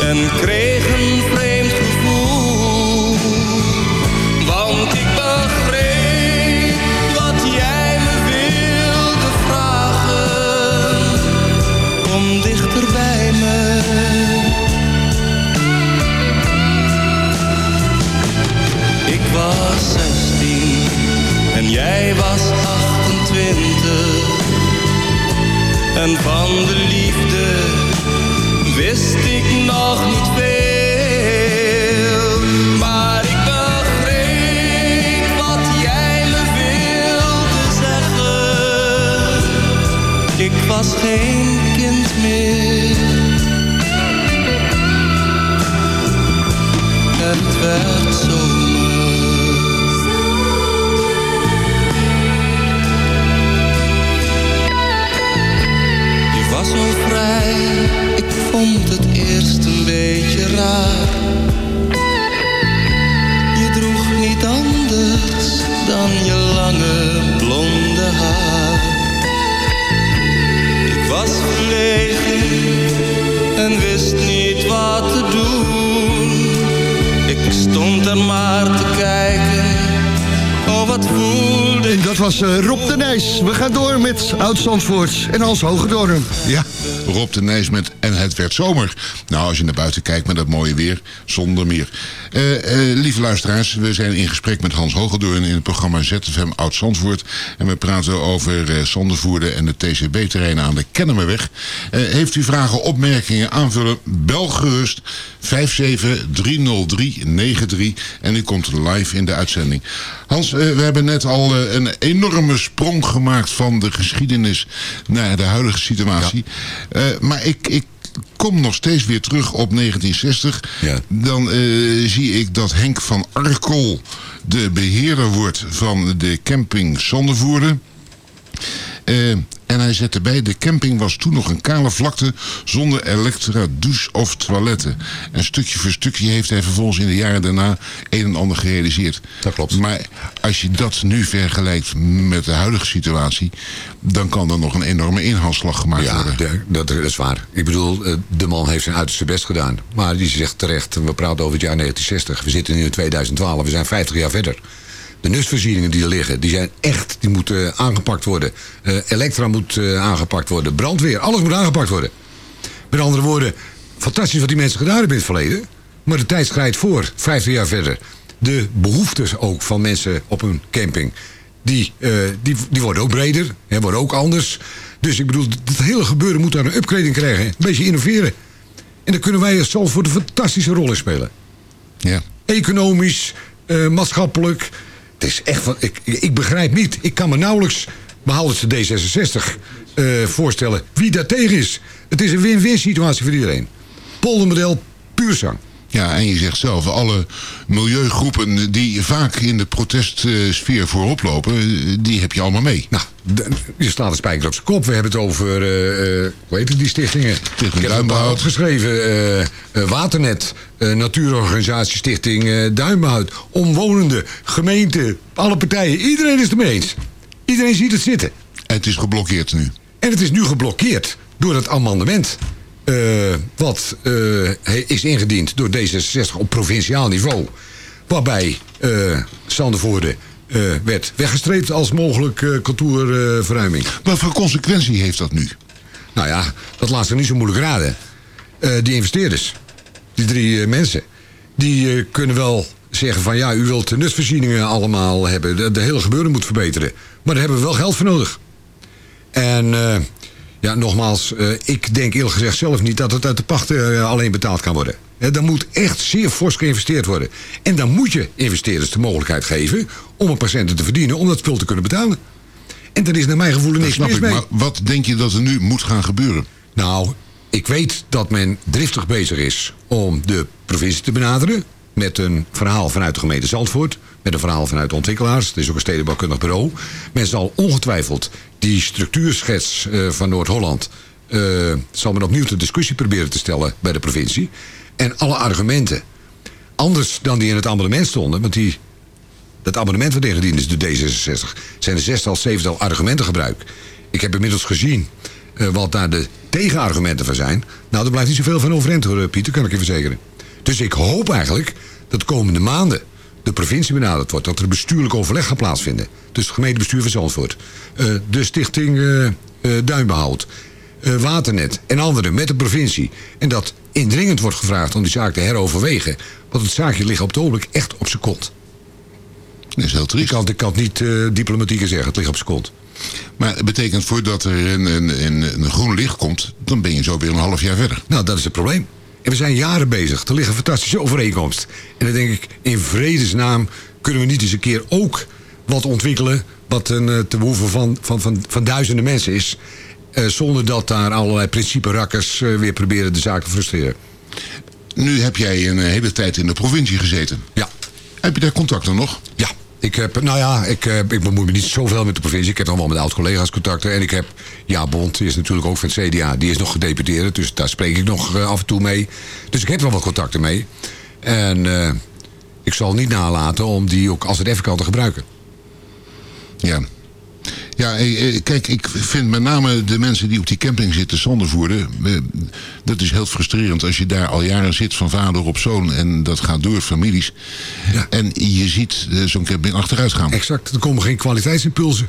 en kreeg een met Oud-Zandvoort en Hans Hogedorn. Ja, Rob de Nijs met En het werd zomer. Nou, als je naar buiten kijkt met dat mooie weer, zonder meer. Eh, eh, lieve luisteraars, we zijn in gesprek met Hans Hogedoorn in het programma ZFM Oud-Zandvoort. En we praten over Zandervoerde en de TCB-terreinen aan de Kennemerweg. Heeft u vragen, opmerkingen, aanvullen, bel gerust 5730393 en u komt live in de uitzending. Hans, eh, we hebben net al eh, een enorme sprong gemaakt van de geschiedenis naar de huidige situatie. Eh, maar ik, ik kom nog steeds weer terug op 1960. Dan eh, zie ik dat Henk van Arkel de beheerder wordt van de camping Zondervoerde. Eh, en hij zet erbij, de camping was toen nog een kale vlakte zonder elektra, douche of toiletten. En stukje voor stukje heeft hij vervolgens in de jaren daarna een en ander gerealiseerd. Dat klopt. Maar als je dat nu vergelijkt met de huidige situatie, dan kan er nog een enorme inhaalslag gemaakt Ja, worden. de- dat, dat is waar. Ik bedoel, eh, de man heeft zijn uiterste best gedaan. Maar die zegt terecht, we praten over het jaar 1960. We zitten nu in 2012, we zijn 50 jaar verder. De nusvoorzieningen die er liggen, die zijn echt, die moeten aangepakt worden. Eh, elektra moet eh, aangepakt worden, brandweer, alles moet aangepakt worden. Met andere woorden, fantastisch wat die mensen gedaan hebben in het verleden. Maar de tijd schrijdt voor, 50 jaar verder. De behoeftes ook van mensen op een camping, die, eh, die, die worden ook breder, hè, worden ook anders. Dus ik bedoel, het hele gebeuren moet daar een upgrading krijgen. Een beetje innoveren. En daar kunnen wij als Zalvoort een fantastische rol in spelen. Ja. Economisch, eh, maatschappelijk. Het is echt wat, ik, ik begrijp niet. Ik kan me nauwelijks, behalve de D66, eh, voorstellen wie daar tegen is. Het is een win-win situatie voor iedereen. Poldermodel, puur zang. Ja, en je zegt zelf, alle milieugroepen die vaak in de protestsfeer voorop lopen, die heb je allemaal mee. Nou, je slaat de spijker op zijn kop. We hebben het over, eh, hoe heet het, die stichtingen? Ik heb het eh, Waternet, eh, Natuurorganisatie Stichting Duinbehoud, Omwonenden, gemeente, alle partijen. Iedereen is het ermee eens. Iedereen ziet het zitten. En het is geblokkeerd nu. En het is nu geblokkeerd door het amendement. Eh, wat eh, is ingediend door D66 op provinciaal niveau. Waarbij eh Sandervoorde eh, werd weggestreept als mogelijk kantoorverruiming. Wat voor consequentie heeft dat nu? Nou ja, dat laat zich niet zo moeilijk raden. Die investeerders, die drie mensen, die kunnen wel zeggen van ja, u wilt de allemaal hebben. De, de hele gebeuren moet verbeteren. Maar daar hebben we wel geld voor nodig. En ja, nogmaals, eh, ik denk eerlijk gezegd zelf niet dat het uit de pachten eh, alleen betaald kan worden. Daar moet echt zeer fors geïnvesteerd worden. En dan moet je investeerders de mogelijkheid geven om een patiënten te verdienen om dat spul te kunnen betalen. En daar is naar mijn gevoel Dat niks mis ik, mee. maar wat denk je dat er nu moet gaan gebeuren? Nou, ik weet dat men driftig bezig is om de provincie te benaderen. Met een verhaal vanuit de gemeente Zandvoort. Met een verhaal vanuit de ontwikkelaars. Het is ook een stedenbouwkundig bureau. Men zal ongetwijfeld die structuurschets eh, van Noord-Holland... eh, zal men opnieuw de discussie proberen te stellen bij de provincie. En alle argumenten, anders dan die in het amendement stonden... want die, dat amendement wat ingediend is door D66... zijn er zestal, zevental argumenten gebruikt. Ik heb inmiddels gezien eh, wat daar de tegenargumenten van zijn. Nou, er blijft niet zoveel van overeind hoor, Pieter, kan ik je verzekeren. Dus ik hoop eigenlijk dat de komende maanden de provincie benaderd wordt. Dat er een bestuurlijk overleg gaat plaatsvinden. Dus het gemeentebestuur van Zandvoort. eh, de stichting eh, eh, Duinbehoud. eh, Waternet en anderen met de provincie. En dat indringend wordt gevraagd om die zaak te heroverwegen. Want het zaakje ligt op het ogenblik echt op zijn kont. Dat is heel triest. Ik kan, ik kan het niet eh, diplomatieker zeggen, het ligt op zijn kont. Maar het betekent voordat er een, een, een groen licht komt... dan ben je zo weer een half jaar verder. Nou, dat is het probleem. En we zijn jaren bezig. Er ligt een fantastische overeenkomst. En dan denk ik, in vredesnaam kunnen we niet eens een keer ook wat ontwikkelen... wat een, eh, te behoeven van, van, van, van duizenden mensen is... eh, zonder dat daar allerlei principe-rakkers eh, weer proberen de zaak te frustreren. Nu heb jij een hele tijd in de provincie gezeten. Ja. Heb je daar contacten nog? Ja. Ik heb, nou ja, ik, eh, ik bemoei me niet zoveel met de provincie. Ik heb wel met oud-collega's contacten. En ik heb, ja, Bond is natuurlijk ook van het CDA. Die is nog gedeputeerd, dus daar spreek ik nog eh, af en toe mee. Dus ik heb wel wat contacten mee. En eh, ik zal niet nalaten om die ook als het even kan te gebruiken. Ja. Ja, eh, eh, kijk, ik vind met name de mensen die op die camping zitten eh, dat is heel frustrerend als je daar al jaren zit van vader op zoon... en dat gaat door families. En je ziet eh, zo'n camping achteruit gaan. Exact, er komen geen kwaliteitsimpulsen.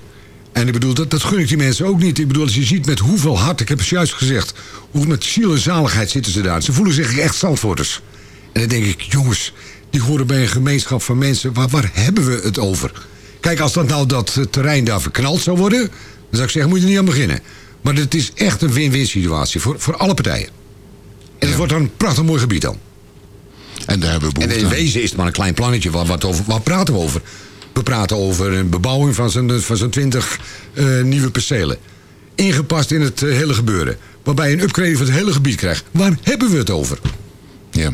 En ik bedoel, dat, dat gun ik die mensen ook niet. Ik bedoel, als je ziet met hoeveel hart, ik heb het juist gezegd... hoe met ziel en zaligheid zitten ze daar. Ze voelen zich echt Zandvoorters. En dan denk ik, jongens, die horen bij een gemeenschap van mensen... waar, waar hebben we het over? Kijk, als dat nou dat terrein daar verknald zou worden... dan zou ik zeggen, moet je er niet aan beginnen. Maar het is echt een win-win situatie voor, voor alle partijen. En het wordt dan een prachtig mooi gebied dan. En daar hebben we En in aan. wezen is het maar een klein plannetje. Wat, wat, over, wat praten we over? We praten over een bebouwing van zo'n van zo'n 20 eh, nieuwe percelen. Ingepast in het eh, hele gebeuren. Waarbij je een upgrade van het hele gebied krijgt. Waar hebben we het over? Ja.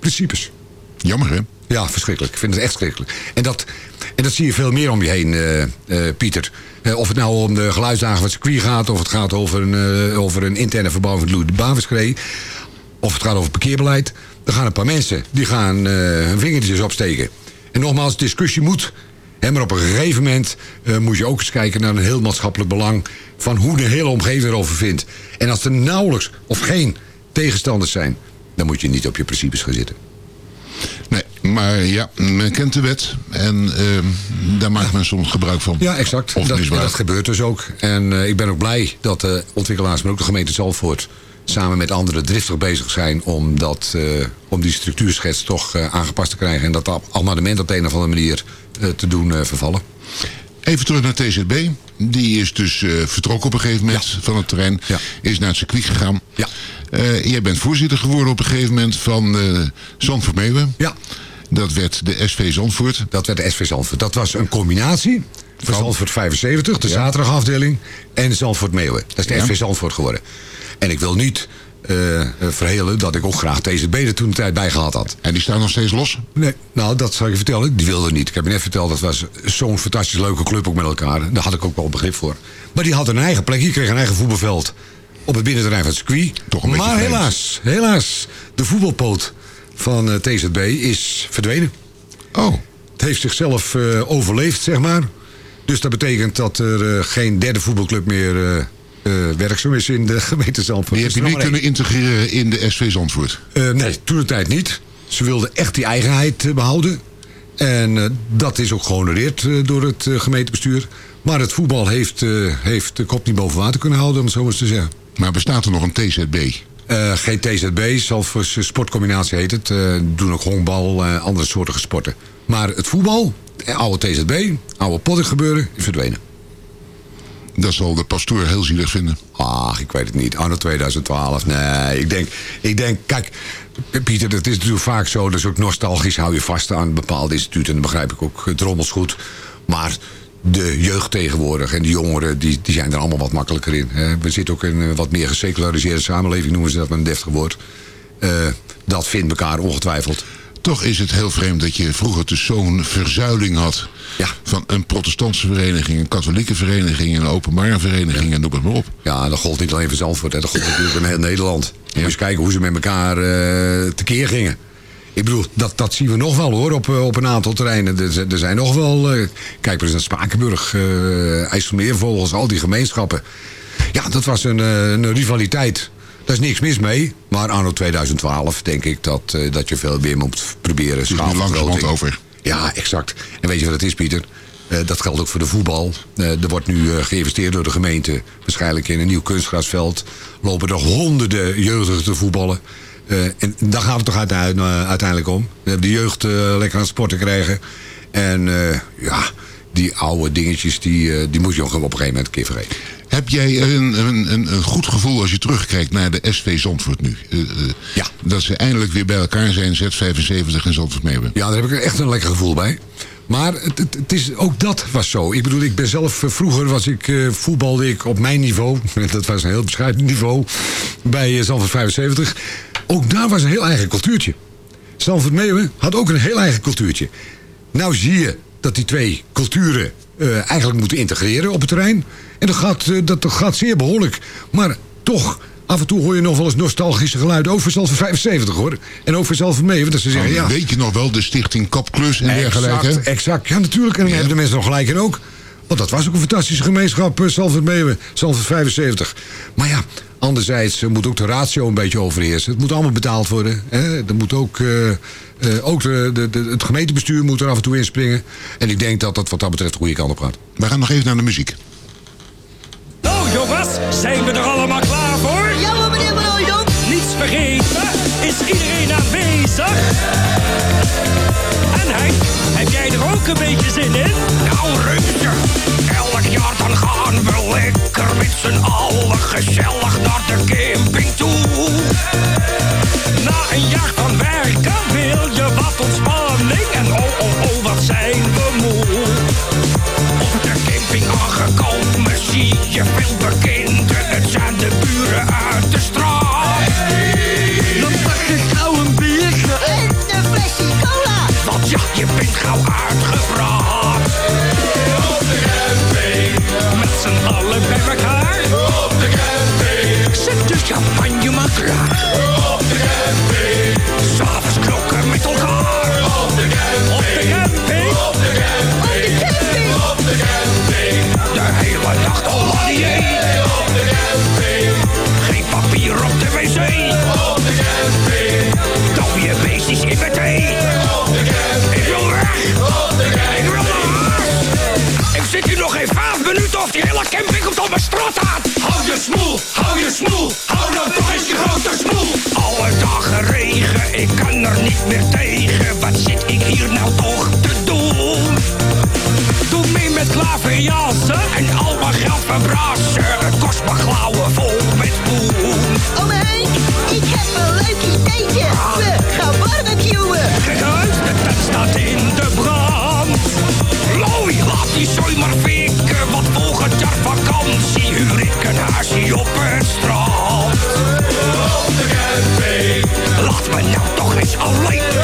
Principes. Jammer, hè? Ja, verschrikkelijk. Ik vind het echt verschrikkelijk. En dat, en dat zie je veel meer om je heen, eh, eh, Pieter. Eh, of het nou om de geluidsdagen van het circuit gaat... of het gaat over een, over een interne verbouwing van de Baviskree... of het gaat over parkeerbeleid... dan gaan een paar mensen die gaan hun vingertjes opsteken. En nogmaals, discussie moet... Hè, maar op een gegeven moment moet je ook eens kijken naar een heel maatschappelijk belang... van hoe de hele omgeving erover vindt. En als er nauwelijks of geen tegenstanders zijn... dan moet je niet op je principes gaan zitten. Nee, maar ja, men kent de wet. En ehm, daar maakt men soms gebruik van. Ja, exact. Of dat, gebeurt dus ook. En eh, ik ben ook blij dat de ontwikkelaars, maar ook de gemeente Zalvoort... samen met anderen driftig bezig zijn om, dat, eh, om die structuurschets toch eh, aangepast te krijgen... en dat amendement op de een of andere manier eh, te doen eh, vervallen. Even terug naar TZB. Die is dus eh, vertrokken op een gegeven moment van het terrein. Is naar het circuit gegaan. Ja. Eh, jij bent voorzitter geworden op een gegeven moment van eh Zandvoort Meeuwen. Ja. Dat werd de SV Zandvoort. Dat werd de SV Zandvoort. Dat was een combinatie van Zandvoort 75, de zaterdagafdeling... en Zandvoort Meeuwen. Dat is de Ja. SV Zandvoort geworden. En ik wil niet eh, verhelen dat ik ook graag TZB er toen de tijd bij gehad had. En die staan nog steeds los? Nee, nou, dat zal ik je vertellen. Die wilde niet. Ik heb je net verteld, dat was zo'n fantastisch leuke club ook met elkaar. Daar had ik ook wel begrip voor. Maar die had een eigen plek. Die kreeg een eigen voetbalveld op het binnenterrein van het circuit. Toch een beetje maar helaas, helaas, de voetbalpoot van eh, TZB is verdwenen. Oh. Het heeft zichzelf eh, overleefd, zeg maar. Dus dat betekent dat er eh, geen derde voetbalclub meer werkzaam is in de *laughs* gemeente Zandvoort. Die heb je niet kunnen integreren in de SV Zandvoort. nee, toen de tijd niet. Ze wilden echt die eigenheid eh, behouden. En dat is ook gehonoreerd eh, door het gemeentebestuur. Maar het voetbal heeft, heeft de kop niet boven water kunnen houden, om het zo eens te zeggen. Maar bestaat er nog een TZB? Eh, geen TZB, Zalvoorts sportcombinatie heet het. Eh, doen ook honkbal, eh, andere soorten sporten. Maar het voetbal, oude TZB, oude potting gebeuren, is verdwenen. Dat zal de pastoor heel zielig vinden. Ach, ik weet het niet. Anno 2012. Nee, ik denk, ik denk, kijk, Pieter, dat is natuurlijk vaak zo. Dat is ook nostalgisch. Hou je vast aan bepaalde instituten. En dan begrijp ik ook het rommels goed. Maar de jeugd tegenwoordig en de jongeren, die, die zijn er allemaal wat makkelijker in. Hè. We zitten ook in een wat meer geseculariseerde samenleving, noemen ze dat met een deftig woord. Eh, dat vindt elkaar ongetwijfeld. Toch is het heel vreemd dat je vroeger dus zo'n verzuiling had... van een protestantse vereniging, een katholieke vereniging... een openbare vereniging en noem het maar op. Ja, dat gold niet alleen voor Zandvoort, hè. dat gold natuurlijk in heel Nederland. Moet eens kijken hoe ze met elkaar eh, tekeer gingen. Ik bedoel, dat, dat zien we nog wel hoor, op, eh, op een aantal terreinen. Er, zijn- er zijn nog wel, eh, kijk maar eens naar Spakenburg, eh IJsselmeervogels, al die gemeenschappen. Ja, dat was een, een rivaliteit. Daar is niks mis mee. Maar anno 2012 denk ik dat, dat je veel meer moet proberen. Het is nu langzamerhand over. Ja, exact. En weet je wat het is, Pieter? Dat geldt ook voor de voetbal. Er wordt nu geïnvesteerd door de gemeente. Waarschijnlijk in een nieuw kunstgrasveld. Lopen er honderden jeugdigen te voetballen. Eh, en daar gaat het toch uite- uiteindelijk om. We hebben de jeugd eh, lekker aan het sporten krijgen. En eh, ja, die oude dingetjes, die, die moet je ook op een gegeven moment een keer vergeten. Heb jij een, een, een, goed gevoel als je terugkijkt naar de SV Zandvoort nu? Ja. Dat ze eindelijk weer bij elkaar zijn, Z75 en Zandvoort Meeuwen. Ja, daar heb ik echt een lekker gevoel bij. Maar het, het, het is, ook dat was zo. Ik bedoel, ik ben zelf... Vroeger was ik, voetbalde ik op mijn niveau. *laughs* Dat was een heel bescheiden niveau. Bij Zandvoort 75. Ook daar was een heel eigen cultuurtje. Zandvoort Meeuwen had ook een heel eigen cultuurtje. Nou zie je dat die twee culturen eh, eigenlijk moeten integreren op het terrein. En dat gaat, eh, dat, dat gaat zeer behoorlijk. Maar toch, af en toe hoor je nog wel eens nostalgische geluiden. Voor Zandvoort 75 hoor. En voor Zandvoort Meeuwen. Dat ze zeggen, Nou, ja... Weet je nog wel, de stichting Kapklus en dergelijke? Exact, exact. Ja, natuurlijk. En dan hebben de mensen nog gelijk in ook. Want dat was ook een fantastische gemeenschap, Salford Meeuwen, Salford 75. Maar ja, anderzijds eh, moet ook de ratio een beetje overheersen. Het moet allemaal betaald worden. Hè? Er moet ook, eh, eh, ook de, de, de- het gemeentebestuur moet er af en toe inspringen. En ik denk dat dat wat dat betreft de goede kant op gaat. We gaan nog even naar de muziek. Nou jongens, zijn we er allemaal klaar voor? Ja, meneer Broodon. Niets vergeten, is iedereen En Henk, heb jij er ook een beetje zin in? Nou reuze, elk jaar dan gaan we lekker met z'n allen gezellig naar de camping toe. Na een jaar van werken wil je wat ontspanning en oh oh oh wat zijn we moe. Op de camping aangekomen zie je veel bekenden. Het zijn de buren uit de straat. Dan pak ik gauw een biertje. En een flesje cola. Want ja, je bent gauw uitgepraat. Op de camping. Met z'n allen bij elkaar. De camping. Zet de champagne maar klaar. Op de camping. S'avonds knokken met elkaar. Op de camping. Op de camping. Op de camping. Op de camping. De hele nacht al aan. Op de camping. Geen papier op de wc. Op de camping. Dode beestjes in meteen. Op de camping. Ik wil weg. Op de camping. Ik wil huis. Ik zit hier nog geen vijf minuten of die hele camping komt op mijn straat aan. Je smoel, hou je smoel. Hou nou toch eens je grote smoel. Alle dagen regen, ik kan er niet meer tegen. Wat zit ik hier nou toch te doen? Met klaverjassen. En al mijn geld verbrassen. Het kost me klauwen vol met poen. Oom Henk, ik heb een leuk ideetje. We gaan barbecuen. Kijk uit, de tent staat in de brand. Looi, laat die zooi maar fikken. Want volgend jaar vakantie huur ik een huisje op het strand. Op de camping. Laat me nou toch eens alleen.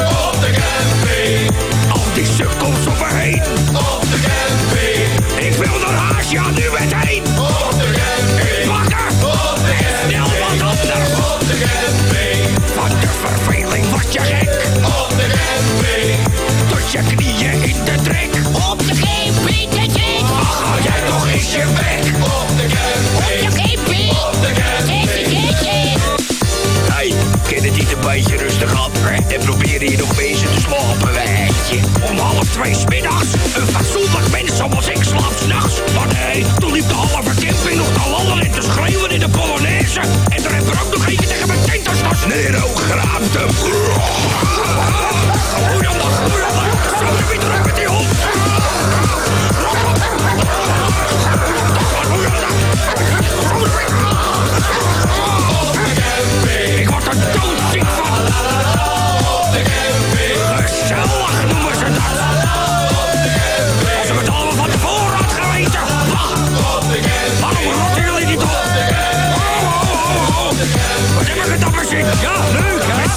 Ja nu meteen. Op de camping. Wakker. Op de camping. Snel wat anders. Op de camping. Van de verveling word je gek. Op de camping. Tot je knieën in de trek. Op de trek. Ach, hou jij toch eens je bek. Op de camping. Op de camping. Op de camping. Hey, ken het niet een beetje rustig aan? En probeer je nog bezig te slapen, weet je. Om half twee 's middags. Een fatsoenlijk mens ik slaap s'nachts. Maar nee, toen liep de halve camping nog te lallen en te schreeuwen in de Polonaise. En er heb er ook nog eentje tegen mijn tent als dat Nero graaft hem. Hoe hoe dan met die hond.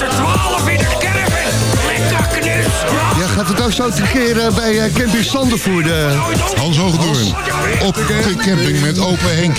It's het ook zo te keren bij eh, Camping Sandervoerde. Hans Hoogdoorn. Op de camping met open Henk.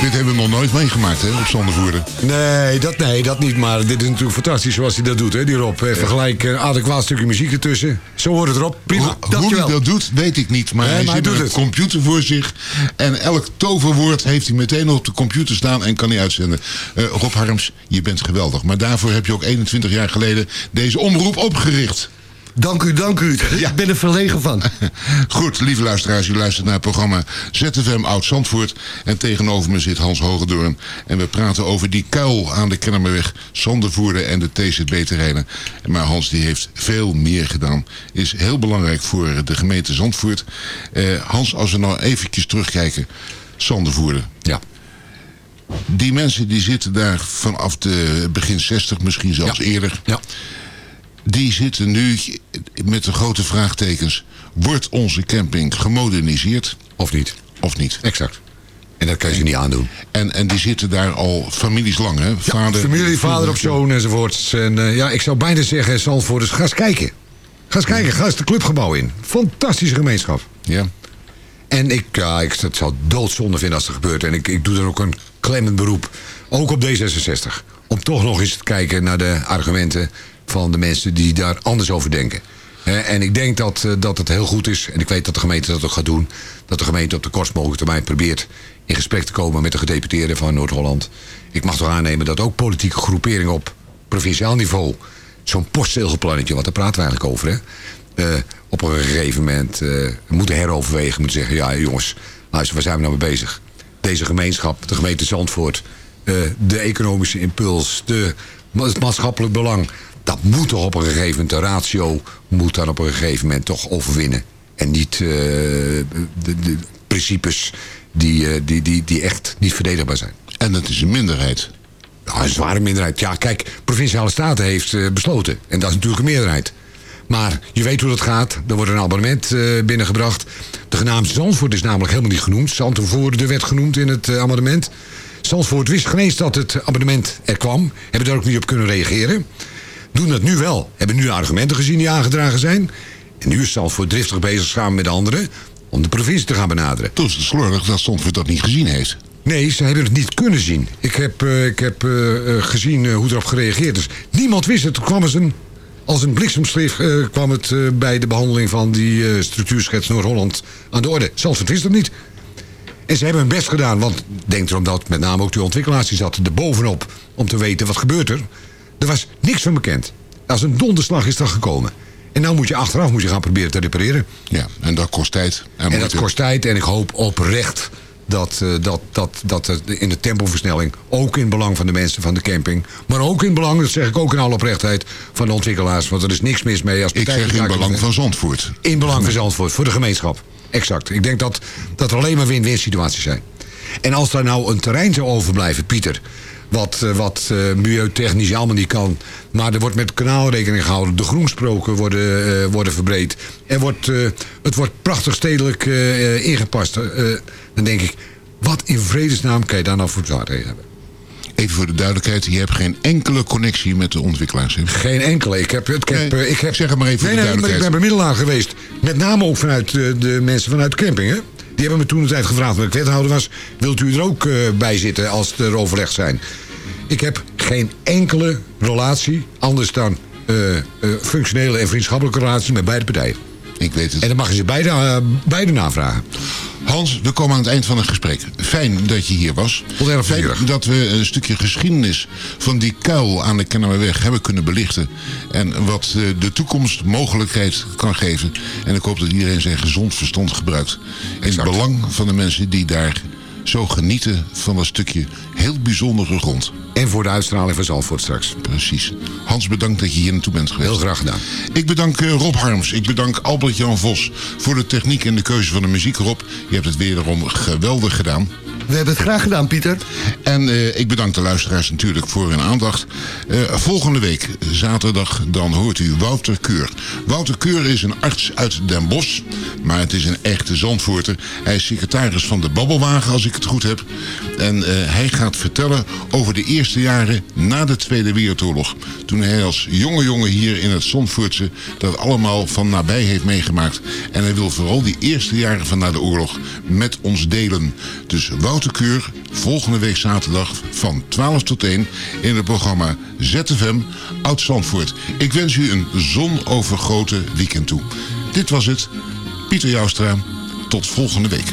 Dit hebben we nog nooit meegemaakt, hè, op Zandervoerder. Nee dat, nee, dat niet. Maar dit is natuurlijk fantastisch zoals hij dat doet, hè, die Rob. Even gelijk een adequaat stukje muziek ertussen. Zo hoort het erop. Prima. Hoe, hij dat doet, weet ik niet. Maar Nee, hij maar zit hij met doet een het. computer voor zich. En elk toverwoord heeft hij meteen op de computer staan en kan hij uitzenden. Eh, Rob Harms, je bent geweldig. Maar daarvoor heb je ook 21 jaar geleden deze omroep opgericht. Dank u, dank u. *laughs* Ik ben er verlegen van. *laughs* Goed, lieve luisteraars, u luistert naar het programma ZFM Oud-Zandvoort. En tegenover me zit Hans Hogedoorn. En we praten over die kuil aan de Kennemerweg, Zandervoerde en de TZB-terreinen. Maar Hans die heeft veel meer gedaan. Is heel belangrijk voor de gemeente Zandvoort. Eh, Hans, als we nou eventjes terugkijken. Zandervoerde. Ja. Die mensen die zitten daar vanaf de begin 60, misschien zelfs eerder. Ja. Die zitten nu met de grote vraagtekens. Wordt onze camping gemoderniseerd? Of niet? Of niet? Exact. En dat kan je ze niet aandoen. En, en die zitten daar al families lang, hè? Vader, Familie, vader op zoon enzovoorts. En eh, ja, ik zou bijna zeggen, Zandvoorters, ga eens kijken. Ga eens kijken, ga eens het clubgebouw in. Fantastische gemeenschap. Ja. En ik, ja, ik het zou doodzonde vinden als het gebeurt. En ik, ik doe er ook een klemmend beroep. Ook op D66. Om toch nog eens te kijken naar de argumenten van de mensen die daar anders over denken. En ik denk dat, eh, dat het heel goed is, en ik weet dat de gemeente dat ook gaat doen... dat de gemeente op de kortst mogelijke termijn probeert in gesprek te komen met de gedeputeerden van Noord-Holland. Ik mag toch aannemen dat ook politieke groeperingen op provinciaal niveau... zo'n postzegelplannetje, want daar praten we eigenlijk over, hè... eh, op een gegeven moment eh, moeten heroverwegen. Moeten zeggen, ja jongens, luister, waar zijn we nou mee bezig? Deze gemeenschap, de gemeente Zandvoort... de economische impuls, de, het maatschappelijk belang... dat moet toch op een gegeven moment, de ratio... moet dan op een gegeven moment toch overwinnen. En niet eh, de, de principes die, eh, die, die, die echt niet verdedigbaar zijn. En dat is een minderheid. Ja, een zware minderheid. Ja, kijk, Provinciale Staten heeft eh, besloten. En dat is natuurlijk een meerderheid. Maar je weet hoe dat gaat. Er wordt een abonnement binnengebracht. De genaamd Zandvoort is namelijk helemaal niet genoemd. Zandvoort werd genoemd in het eh, amendement. Zandvoort wist geen eens dat het abonnement er kwam. Hebben daar ook niet op kunnen reageren. Doen dat nu wel. Hebben nu argumenten gezien die aangedragen zijn. En nu is Zandvoort driftig bezig samen met de anderen... om de provincie te gaan benaderen. Toen is het slordig dat Zandvoort dat niet gezien heeft. Nee, ze hebben het niet kunnen zien. Ik heb, eh, ik heb eh, eh, gezien hoe erop gereageerd is. Niemand wist het. Toen kwam het een, als een bliksemstrif eh, kwam het bij de behandeling van die structuurschets Noord-Holland aan de orde. Zelfs wist het niet. En ze hebben hun best gedaan, want denk erom dat met name ook de ontwikkelaars die zaten er bovenop om te weten wat gebeurt er. Er was niks van bekend. Als een donderslag is dat gekomen. En nou moet je achteraf moet je gaan proberen te repareren. Ja, en dat kost tijd. En, dat kost tijd en ik hoop oprecht dat, eh, dat, dat, dat in de tempoversnelling... ook in belang van de mensen van de camping... maar ook in belang, dat zeg ik ook in alle oprechtheid... van de ontwikkelaars, want er is niks mis mee als Ik zeg in belang van Zandvoort. In belang van Zandvoort, voor de gemeenschap. Exact. Ik denk dat, dat er alleen maar win-win situaties zijn. En als daar nou een terrein zou overblijven, Pieter... wat, eh, wat eh, milieutechnisch allemaal niet kan... maar er wordt met kanaal rekening gehouden... de groensproken worden, eh, worden verbreed... Er wordt, het wordt prachtig stedelijk ingepast... dan denk ik, wat in vredesnaam kan je daar nou voor tegen hebben? Even voor de duidelijkheid, je hebt geen enkele connectie met de ontwikkelaars. hè? Geen enkele. Ik heb, ik heb, Nee, ik heb, zeg het maar even voor nee, de nee, maar ik ben duidelijkheid. bemiddelaar geweest. Met name ook vanuit eh, de mensen vanuit de camping. Hè? Die hebben me toen de tijd gevraagd, toen ik wethouder was... wilt u er ook eh, bij zitten als er overleg zijn? Ik heb geen enkele relatie, anders dan eh, eh, functionele en vriendschappelijke relatie... met beide partijen. Ik weet het. En dan mag je ze beide, eh, beide navragen. Hans, we komen aan het eind van het gesprek. Fijn dat je hier was. Fijn dat we een stukje geschiedenis van die kuil aan de Kennemerweg hebben kunnen belichten. En wat de toekomst mogelijkheid kan geven. En ik hoop dat iedereen zijn gezond verstand gebruikt. In het belang van de mensen die daar zo genieten van dat stukje heel bijzondere grond. En voor de uitstraling van Zandvoort straks. Precies. Hans, bedankt dat je hier naartoe bent geweest. Heel graag gedaan. Ik bedank eh, Rob Harms. Ik bedank Albert-Jan Vos voor de techniek en de keuze van de muziek. Rob, je hebt het wederom geweldig gedaan. We hebben het graag gedaan, Pieter. En eh, ik bedank de luisteraars natuurlijk voor hun aandacht. Eh, volgende week, zaterdag, dan hoort u Wouter Keur. Wouter Keur is een arts uit Den Bosch, maar het is een echte Zandvoorter. Hij is secretaris van de Babbelwagen, als ik het goed heb. En hij gaat vertellen over de eerste jaren na de Tweede Wereldoorlog. Toen hij als jonge jongen hier in het Zandvoortse dat allemaal van nabij heeft meegemaakt. En hij wil vooral die eerste jaren van na de oorlog met ons delen. Dus Wouter Keur, volgende week zaterdag van 12 tot 1 in het programma ZFM Oud Zandvoort. Ik wens u een zonovergoten weekend toe. Dit was het. Pieter Joustra. Tot volgende week.